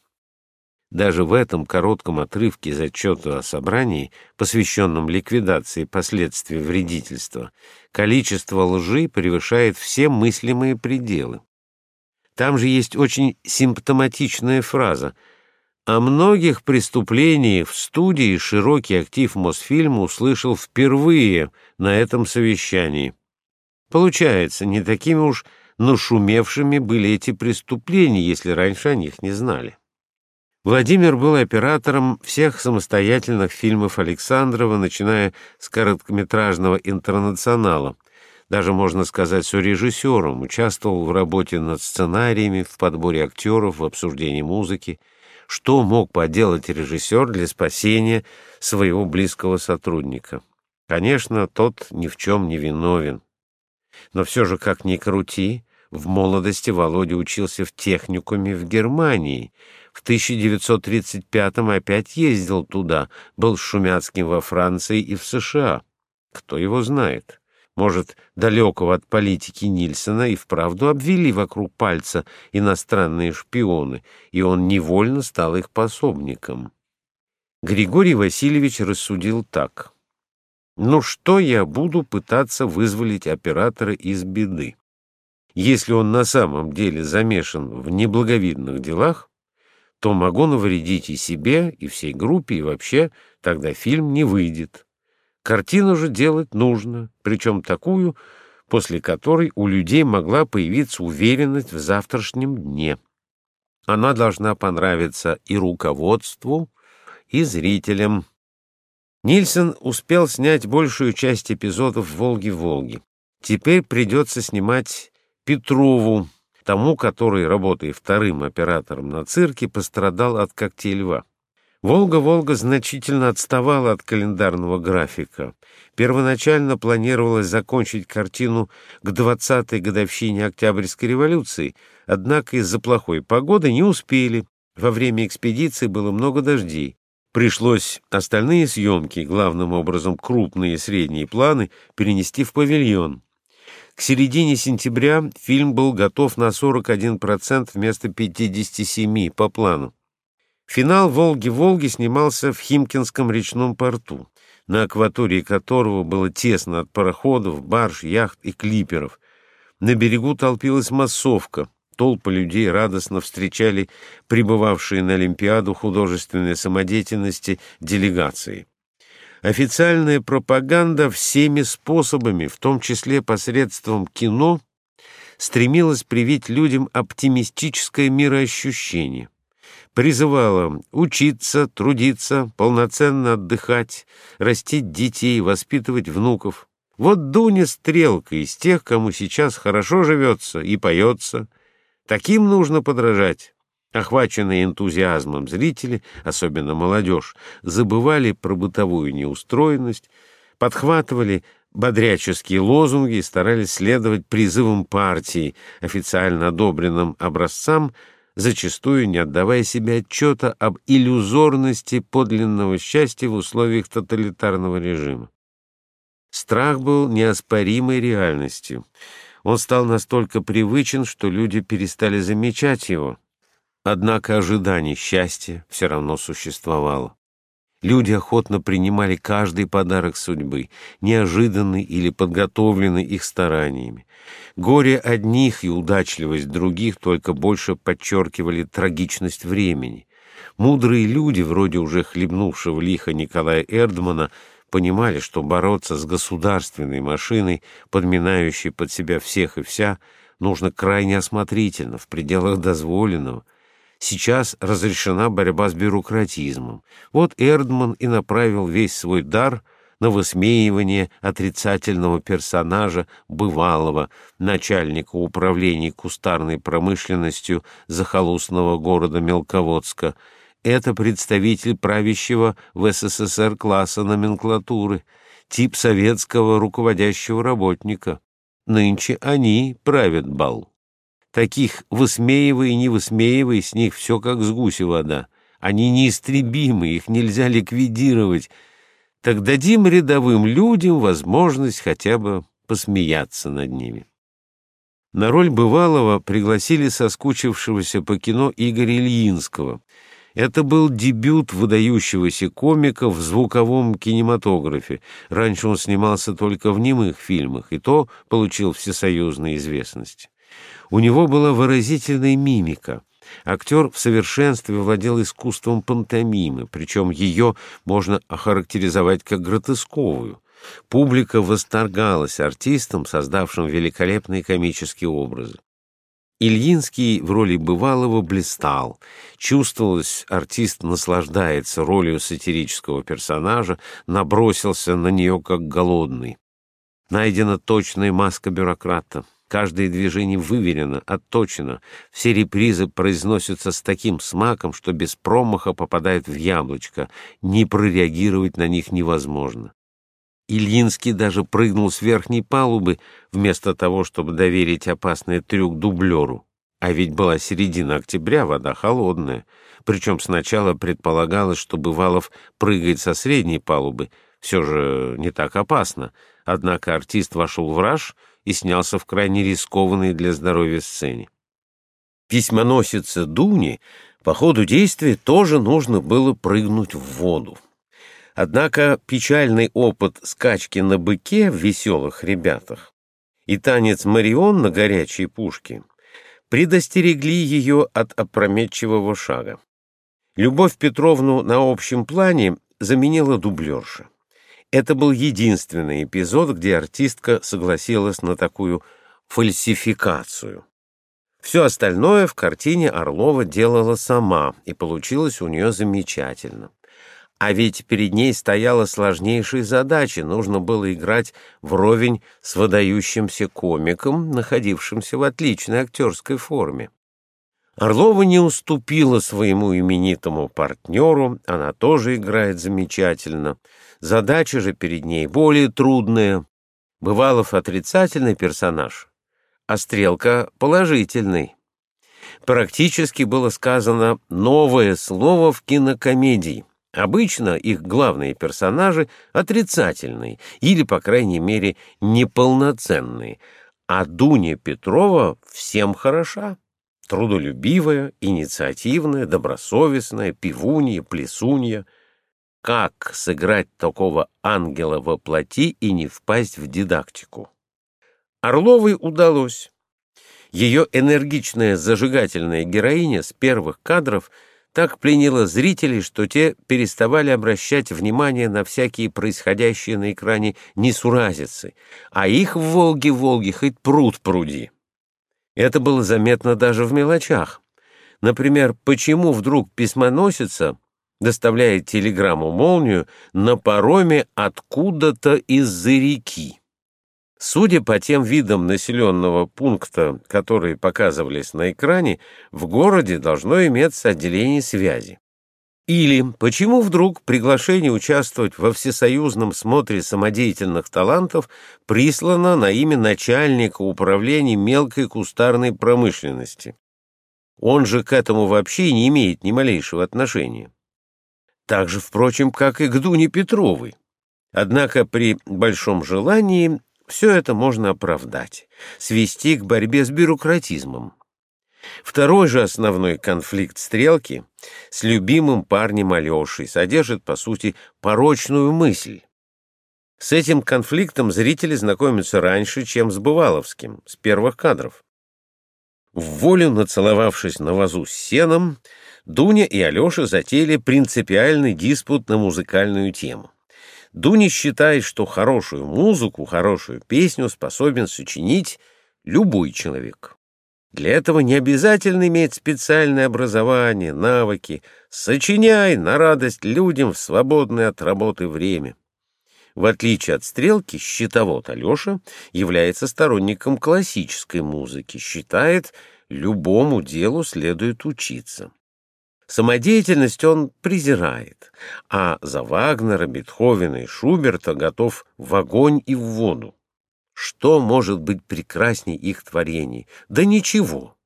Даже в этом коротком отрывке из отчета о собрании, посвященном ликвидации последствий вредительства, количество лжи превышает все мыслимые пределы. Там же есть очень симптоматичная фраза «О многих преступлениях в студии широкий актив Мосфильма услышал впервые на этом совещании». Получается, не такими уж нашумевшими были эти преступления, если раньше о них не знали. Владимир был оператором всех самостоятельных фильмов Александрова, начиная с короткометражного «Интернационала». Даже, можно сказать, сорежиссером, участвовал в работе над сценариями, в подборе актеров, в обсуждении музыки. Что мог поделать режиссер для спасения своего близкого сотрудника? Конечно, тот ни в чем не виновен. Но все же, как ни крути, в молодости Володя учился в техникуме в Германии — в 1935-м опять ездил туда, был с Шумяцким во Франции и в США. Кто его знает? Может, далекого от политики Нильсона и вправду обвели вокруг пальца иностранные шпионы, и он невольно стал их пособником. Григорий Васильевич рассудил так. «Ну что я буду пытаться вызволить оператора из беды? Если он на самом деле замешан в неблаговидных делах, то могу навредить и себе, и всей группе, и вообще тогда фильм не выйдет. Картину же делать нужно, причем такую, после которой у людей могла появиться уверенность в завтрашнем дне. Она должна понравиться и руководству, и зрителям. Нильсон успел снять большую часть эпизодов «Волги-Волги». Теперь придется снимать Петрову, тому, который, работая вторым оператором на цирке, пострадал от когтей льва. «Волга-Волга» значительно отставала от календарного графика. Первоначально планировалось закончить картину к 20-й годовщине Октябрьской революции, однако из-за плохой погоды не успели. Во время экспедиции было много дождей. Пришлось остальные съемки, главным образом крупные и средние планы, перенести в павильон. К середине сентября фильм был готов на 41% вместо 57% по плану. Финал «Волги-Волги» снимался в Химкинском речном порту, на акватории которого было тесно от пароходов, барж, яхт и клиперов. На берегу толпилась массовка. Толпы людей радостно встречали прибывавшие на Олимпиаду художественной самодеятельности делегации. Официальная пропаганда всеми способами, в том числе посредством кино, стремилась привить людям оптимистическое мироощущение, призывала учиться, трудиться, полноценно отдыхать, растить детей, воспитывать внуков. Вот Дуня Стрелка из тех, кому сейчас хорошо живется и поется. Таким нужно подражать. Охваченные энтузиазмом зрители, особенно молодежь, забывали про бытовую неустроенность, подхватывали бодряческие лозунги и старались следовать призывам партии, официально одобренным образцам, зачастую не отдавая себе отчета об иллюзорности подлинного счастья в условиях тоталитарного режима. Страх был неоспоримой реальностью. Он стал настолько привычен, что люди перестали замечать его — Однако ожидание счастья все равно существовало. Люди охотно принимали каждый подарок судьбы, неожиданный или подготовленный их стараниями. Горе одних и удачливость других только больше подчеркивали трагичность времени. Мудрые люди, вроде уже хлебнувшего лиха Николая Эрдмана, понимали, что бороться с государственной машиной, подминающей под себя всех и вся, нужно крайне осмотрительно, в пределах дозволенного — Сейчас разрешена борьба с бюрократизмом. Вот Эрдман и направил весь свой дар на высмеивание отрицательного персонажа бывалого начальника управления кустарной промышленностью захолустного города Мелководска. Это представитель правящего в СССР класса номенклатуры, тип советского руководящего работника. Нынче они правят бал. Таких высмеивай и не высмеивай, с них все как с гуся вода. Они неистребимы, их нельзя ликвидировать. так дадим рядовым людям возможность хотя бы посмеяться над ними. На роль бывалого пригласили соскучившегося по кино Игоря Ильинского. Это был дебют выдающегося комика в звуковом кинематографе. Раньше он снимался только в немых фильмах, и то получил всесоюзную известность. У него была выразительная мимика. Актер в совершенстве владел искусством пантомимы, причем ее можно охарактеризовать как гротесковую. Публика восторгалась артистом, создавшим великолепные комические образы. Ильинский в роли бывалого блистал. Чувствовалось, артист наслаждается ролью сатирического персонажа, набросился на нее как голодный. Найдена точная маска бюрократа. Каждое движение выверено, отточено. Все репризы произносятся с таким смаком, что без промаха попадают в яблочко. Не прореагировать на них невозможно. Ильинский даже прыгнул с верхней палубы, вместо того, чтобы доверить опасный трюк дублеру. А ведь была середина октября, вода холодная. Причем сначала предполагалось, что Бывалов прыгает со средней палубы. Все же не так опасно. Однако артист вошел в раж и снялся в крайне рискованной для здоровья сцене. Письмоносице Дуни по ходу действия тоже нужно было прыгнуть в воду. Однако печальный опыт скачки на быке в веселых ребятах и танец Марион на горячей пушке предостерегли ее от опрометчивого шага. Любовь Петровну на общем плане заменила дублерша. Это был единственный эпизод, где артистка согласилась на такую фальсификацию. Все остальное в картине Орлова делала сама, и получилось у нее замечательно. А ведь перед ней стояла сложнейшая задача, нужно было играть вровень с выдающимся комиком, находившимся в отличной актерской форме. Орлова не уступила своему именитому партнеру, она тоже играет замечательно. Задача же перед ней более трудная. Бывалов отрицательный персонаж, а Стрелка — положительный. Практически было сказано новое слово в кинокомедии. Обычно их главные персонажи отрицательные или, по крайней мере, неполноценные, а Дуня Петрова всем хороша трудолюбивая, инициативная, добросовестная, пивунья, плесунья. Как сыграть такого ангела во плоти и не впасть в дидактику? Орловой удалось. Ее энергичная зажигательная героиня с первых кадров так пленила зрителей, что те переставали обращать внимание на всякие происходящие на экране несуразицы, а их в Волге-Волге хоть пруд пруди. Это было заметно даже в мелочах. Например, почему вдруг письмоносица доставляет телеграмму-молнию на пароме откуда-то из-за реки. Судя по тем видам населенного пункта, которые показывались на экране, в городе должно иметься отделение связи. Или почему вдруг приглашение участвовать во всесоюзном смотре самодеятельных талантов прислано на имя начальника управления мелкой кустарной промышленности? Он же к этому вообще не имеет ни малейшего отношения. Так же, впрочем, как и к Дуне Петровой. Однако при большом желании все это можно оправдать, свести к борьбе с бюрократизмом. Второй же основной конфликт «Стрелки» с любимым парнем Алешей содержит, по сути, порочную мысль. С этим конфликтом зрители знакомятся раньше, чем с Бываловским, с первых кадров. В волю нацеловавшись на вазу с сеном, Дуня и Алеша затеяли принципиальный диспут на музыкальную тему. Дуня считает, что хорошую музыку, хорошую песню способен сочинить любой человек. Для этого не обязательно иметь специальное образование, навыки. Сочиняй на радость людям в свободное от работы время. В отличие от стрелки, счетовод Алеша является сторонником классической музыки, считает, любому делу следует учиться. Самодеятельность он презирает, а за Вагнера, Бетховена и Шуберта готов в огонь и в воду. Что может быть прекрасней их творений? Да ничего.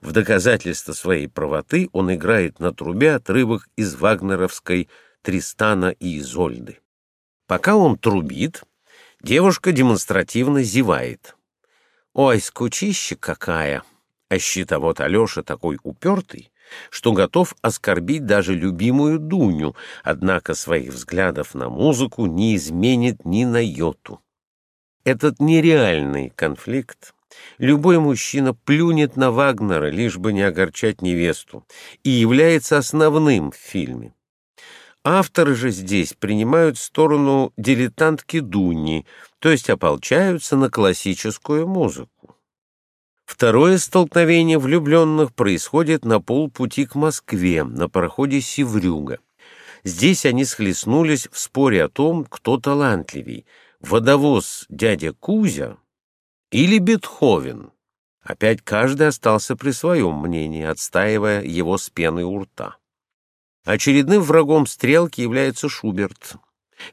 В доказательство своей правоты он играет на трубе отрывок из вагнеровской «Тристана и Изольды». Пока он трубит, девушка демонстративно зевает. «Ой, скучище какая!» А щитовод Алеша такой упертый, что готов оскорбить даже любимую Дуню, однако своих взглядов на музыку не изменит ни на йоту. Этот нереальный конфликт любой мужчина плюнет на Вагнера, лишь бы не огорчать невесту, и является основным в фильме. Авторы же здесь принимают сторону дилетантки Дуни, то есть ополчаются на классическую музыку. Второе столкновение влюбленных происходит на полпути к Москве, на пароходе «Севрюга». Здесь они схлестнулись в споре о том, кто талантливей — водовоз дядя Кузя или Бетховен. Опять каждый остался при своем мнении, отстаивая его с пеной у рта. Очередным врагом стрелки является Шуберт,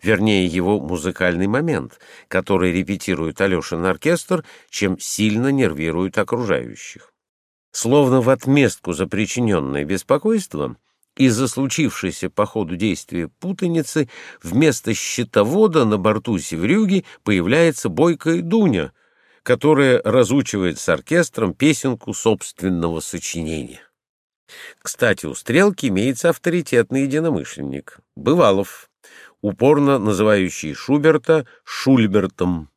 вернее, его музыкальный момент, который репетирует Алешин оркестр, чем сильно нервирует окружающих. Словно в отместку за причиненное беспокойство, из-за случившейся по ходу действия путаницы, вместо щитовода на борту Севрюги появляется бойкая Дуня, которая разучивает с оркестром песенку собственного сочинения. Кстати, у Стрелки имеется авторитетный единомышленник — Бывалов, упорно называющий Шуберта Шульбертом.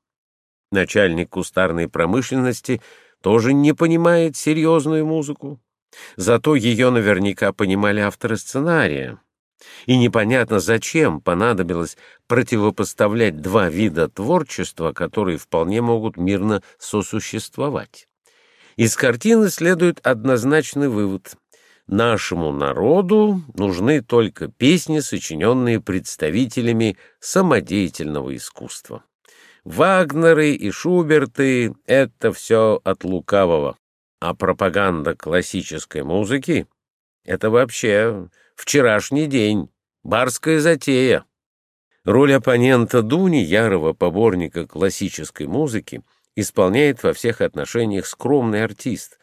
Начальник кустарной промышленности тоже не понимает серьезную музыку. Зато ее наверняка понимали авторы сценария. И непонятно, зачем понадобилось противопоставлять два вида творчества, которые вполне могут мирно сосуществовать. Из картины следует однозначный вывод. Нашему народу нужны только песни, сочиненные представителями самодеятельного искусства. Вагнеры и Шуберты — это все от лукавого, а пропаганда классической музыки — это вообще вчерашний день, барская затея. Роль оппонента Дуни, ярого поборника классической музыки, исполняет во всех отношениях скромный артист,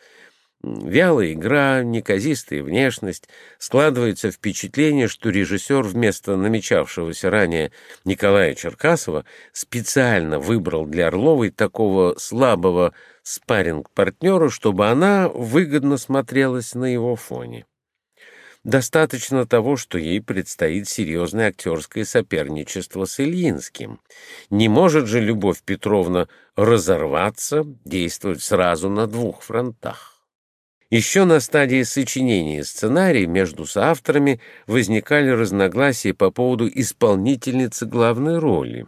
Вялая игра, неказистая внешность, складывается впечатление, что режиссер вместо намечавшегося ранее Николая Черкасова специально выбрал для Орловой такого слабого спарринг-партнера, чтобы она выгодно смотрелась на его фоне. Достаточно того, что ей предстоит серьезное актерское соперничество с Ильинским. Не может же Любовь Петровна разорваться, действовать сразу на двух фронтах. Еще на стадии сочинения сценария между соавторами возникали разногласия по поводу исполнительницы главной роли.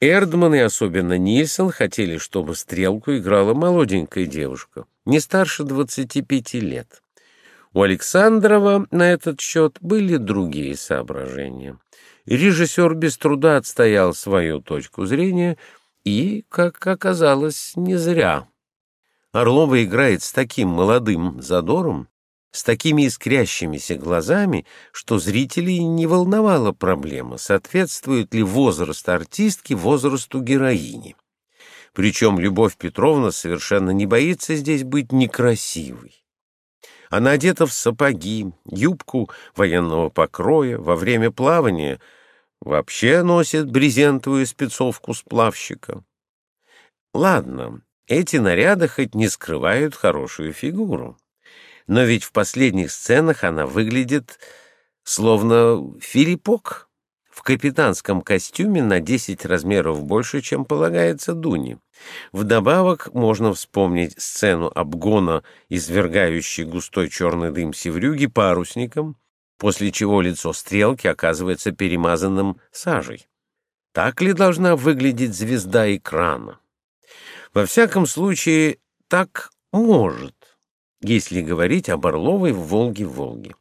Эрдман и особенно Нильсон хотели, чтобы стрелку играла молоденькая девушка, не старше 25 лет. У Александрова на этот счет были другие соображения. Режиссер без труда отстоял свою точку зрения и, как оказалось, не зря. Орлова играет с таким молодым задором, с такими искрящимися глазами, что зрителей не волновала проблема, соответствует ли возраст артистки возрасту героини. Причем Любовь Петровна совершенно не боится здесь быть некрасивой. Она одета в сапоги, юбку военного покроя, во время плавания вообще носит брезентовую спецовку сплавщика. Ладно, эти наряды хоть не скрывают хорошую фигуру. Но ведь в последних сценах она выглядит словно филиппок в капитанском костюме на 10 размеров больше, чем полагается Дуне. Вдобавок можно вспомнить сцену обгона, извергающей густой черный дым севрюги парусником, после чего лицо стрелки оказывается перемазанным сажей. Так ли должна выглядеть звезда экрана? Во всяком случае, так может, если говорить об Орловой в «Волге-Волге».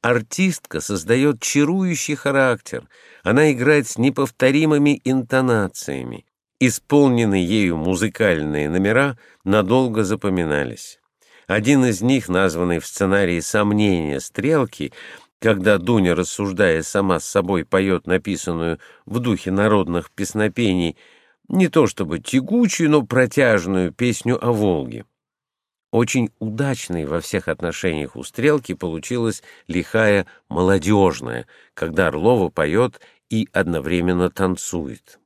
Артистка создает чарующий характер, она играет с неповторимыми интонациями. Исполненные ею музыкальные номера надолго запоминались. Один из них, названный в сценарии «Сомнения стрелки», когда Дуня, рассуждая сама с собой, поет написанную в духе народных песнопений не то чтобы тягучую, но протяжную песню о Волге. Очень удачной во всех отношениях у Стрелки получилась лихая молодежная, когда Орлова поет и одновременно танцует.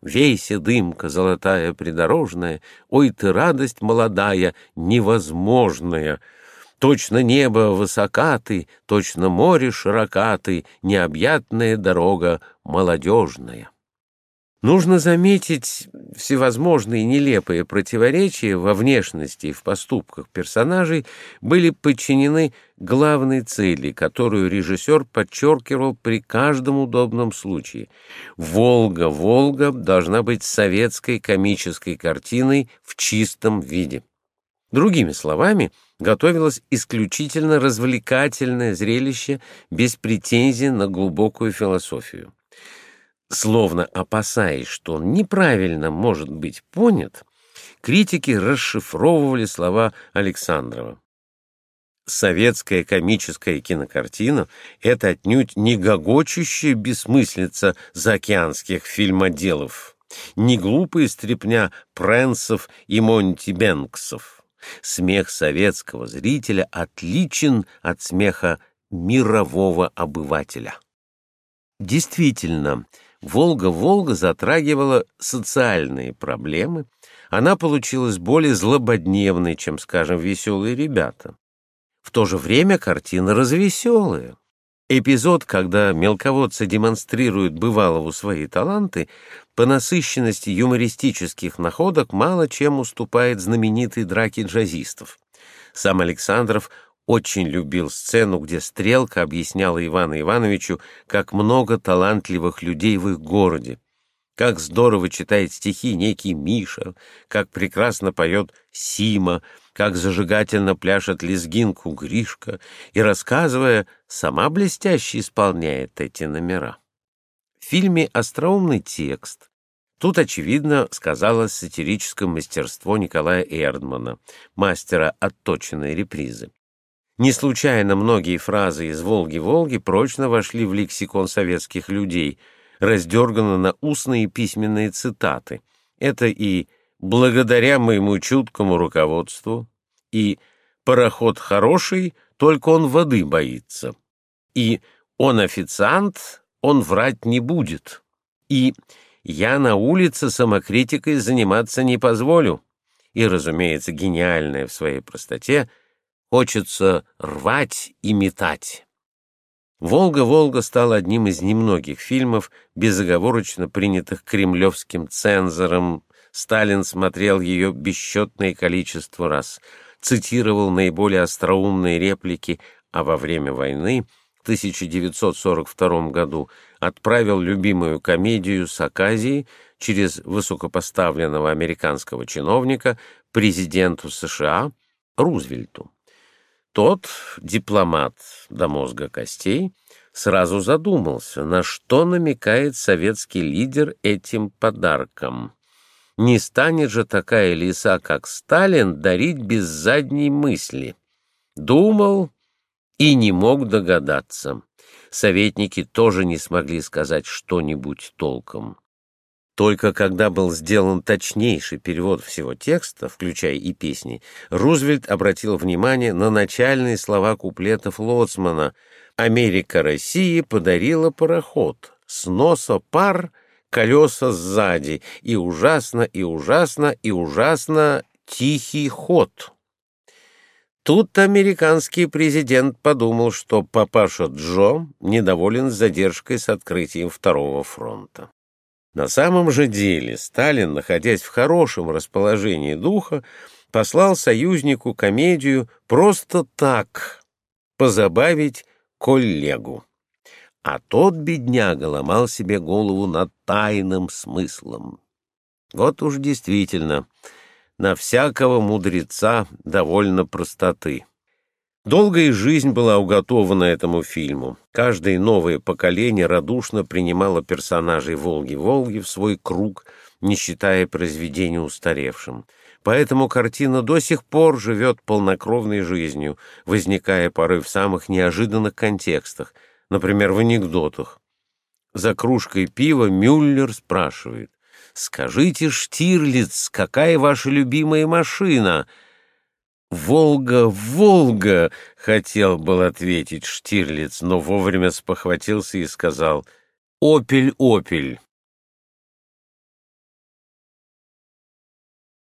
Вейся, дымка золотая придорожная, Ой ты, радость молодая, невозможная! Точно небо высока ты, Точно море широка ты, Необъятная дорога молодежная. Нужно заметить всевозможные нелепые противоречия во внешности и в поступках персонажей были подчинены главной цели, которую режиссер подчеркивал при каждом удобном случае. «Волга, Волга» должна быть советской комической картиной в чистом виде. Другими словами, готовилось исключительно развлекательное зрелище без претензий на глубокую философию. Словно опасаясь, что он неправильно может быть понят, критики расшифровывали слова Александрова. Советская комическая кинокартина — это отнюдь не гогочущая бессмыслица заокеанских фильмоделов, не глупая стряпня Пренсов и Монти Бенксов. Смех советского зрителя отличен от смеха мирового обывателя. Действительно, «Волга-Волга» затрагивала социальные проблемы, она получилась более злободневной, чем, скажем, «Веселые ребята». В то же время картина развеселая. Эпизод, когда мелководцы демонстрируют бывалову свои таланты, по насыщенности юмористических находок мало чем уступает знаменитой драке джазистов. Сам Александров очень любил сцену, где Стрелка объясняла Ивану Ивановичу, как много талантливых людей в их городе, как здорово читает стихи некий Миша, как прекрасно поет Сима, как зажигательно пляшет лезгинку Гришка, и, рассказывая, сама блестяще исполняет эти номера. В фильме «Остроумный текст» Тут, очевидно, сказалось сатирическое мастерство Николая Эрдмана, мастера отточенной репризы. Не случайно многие фразы из «Волги-Волги» прочно вошли в лексикон советских людей, раздерганы на устные письменные цитаты. Это и «благодаря моему чуткому руководству», и «пароход хороший, только он воды боится», и «он официант, он врать не будет», и «я на улице самокритикой заниматься не позволю», и, разумеется, гениальная в своей простоте — Хочется рвать и метать. «Волга-Волга» стал одним из немногих фильмов, безоговорочно принятых кремлевским цензором. Сталин смотрел ее бесчетное количество раз, цитировал наиболее остроумные реплики, а во время войны в 1942 году отправил любимую комедию с Аказии через высокопоставленного американского чиновника президенту США Рузвельту. Тот, дипломат до мозга костей, сразу задумался, на что намекает советский лидер этим подарком. Не станет же такая лиса, как Сталин, дарить без задней мысли. Думал и не мог догадаться. Советники тоже не смогли сказать что-нибудь толком. Только когда был сделан точнейший перевод всего текста, включая и песни, Рузвельт обратил внимание на начальные слова куплетов Лоцмана «Америка России подарила пароход, с носа пар, колеса сзади, и ужасно, и ужасно, и ужасно тихий ход». Тут американский президент подумал, что папаша Джо недоволен задержкой с открытием второго фронта. На самом же деле Сталин, находясь в хорошем расположении духа, послал союзнику комедию просто так, позабавить коллегу. А тот бедняга ломал себе голову над тайным смыслом. Вот уж действительно, на всякого мудреца довольно простоты. Долгая жизнь была уготована этому фильму. Каждое новое поколение радушно принимало персонажей «Волги-Волги» в свой круг, не считая произведения устаревшим. Поэтому картина до сих пор живет полнокровной жизнью, возникая порой в самых неожиданных контекстах, например, в анекдотах. За кружкой пива Мюллер спрашивает, «Скажите, Штирлиц, какая ваша любимая машина?» «Волга, Волга!» — хотел был ответить Штирлиц, но вовремя спохватился и сказал «Опель, Опель»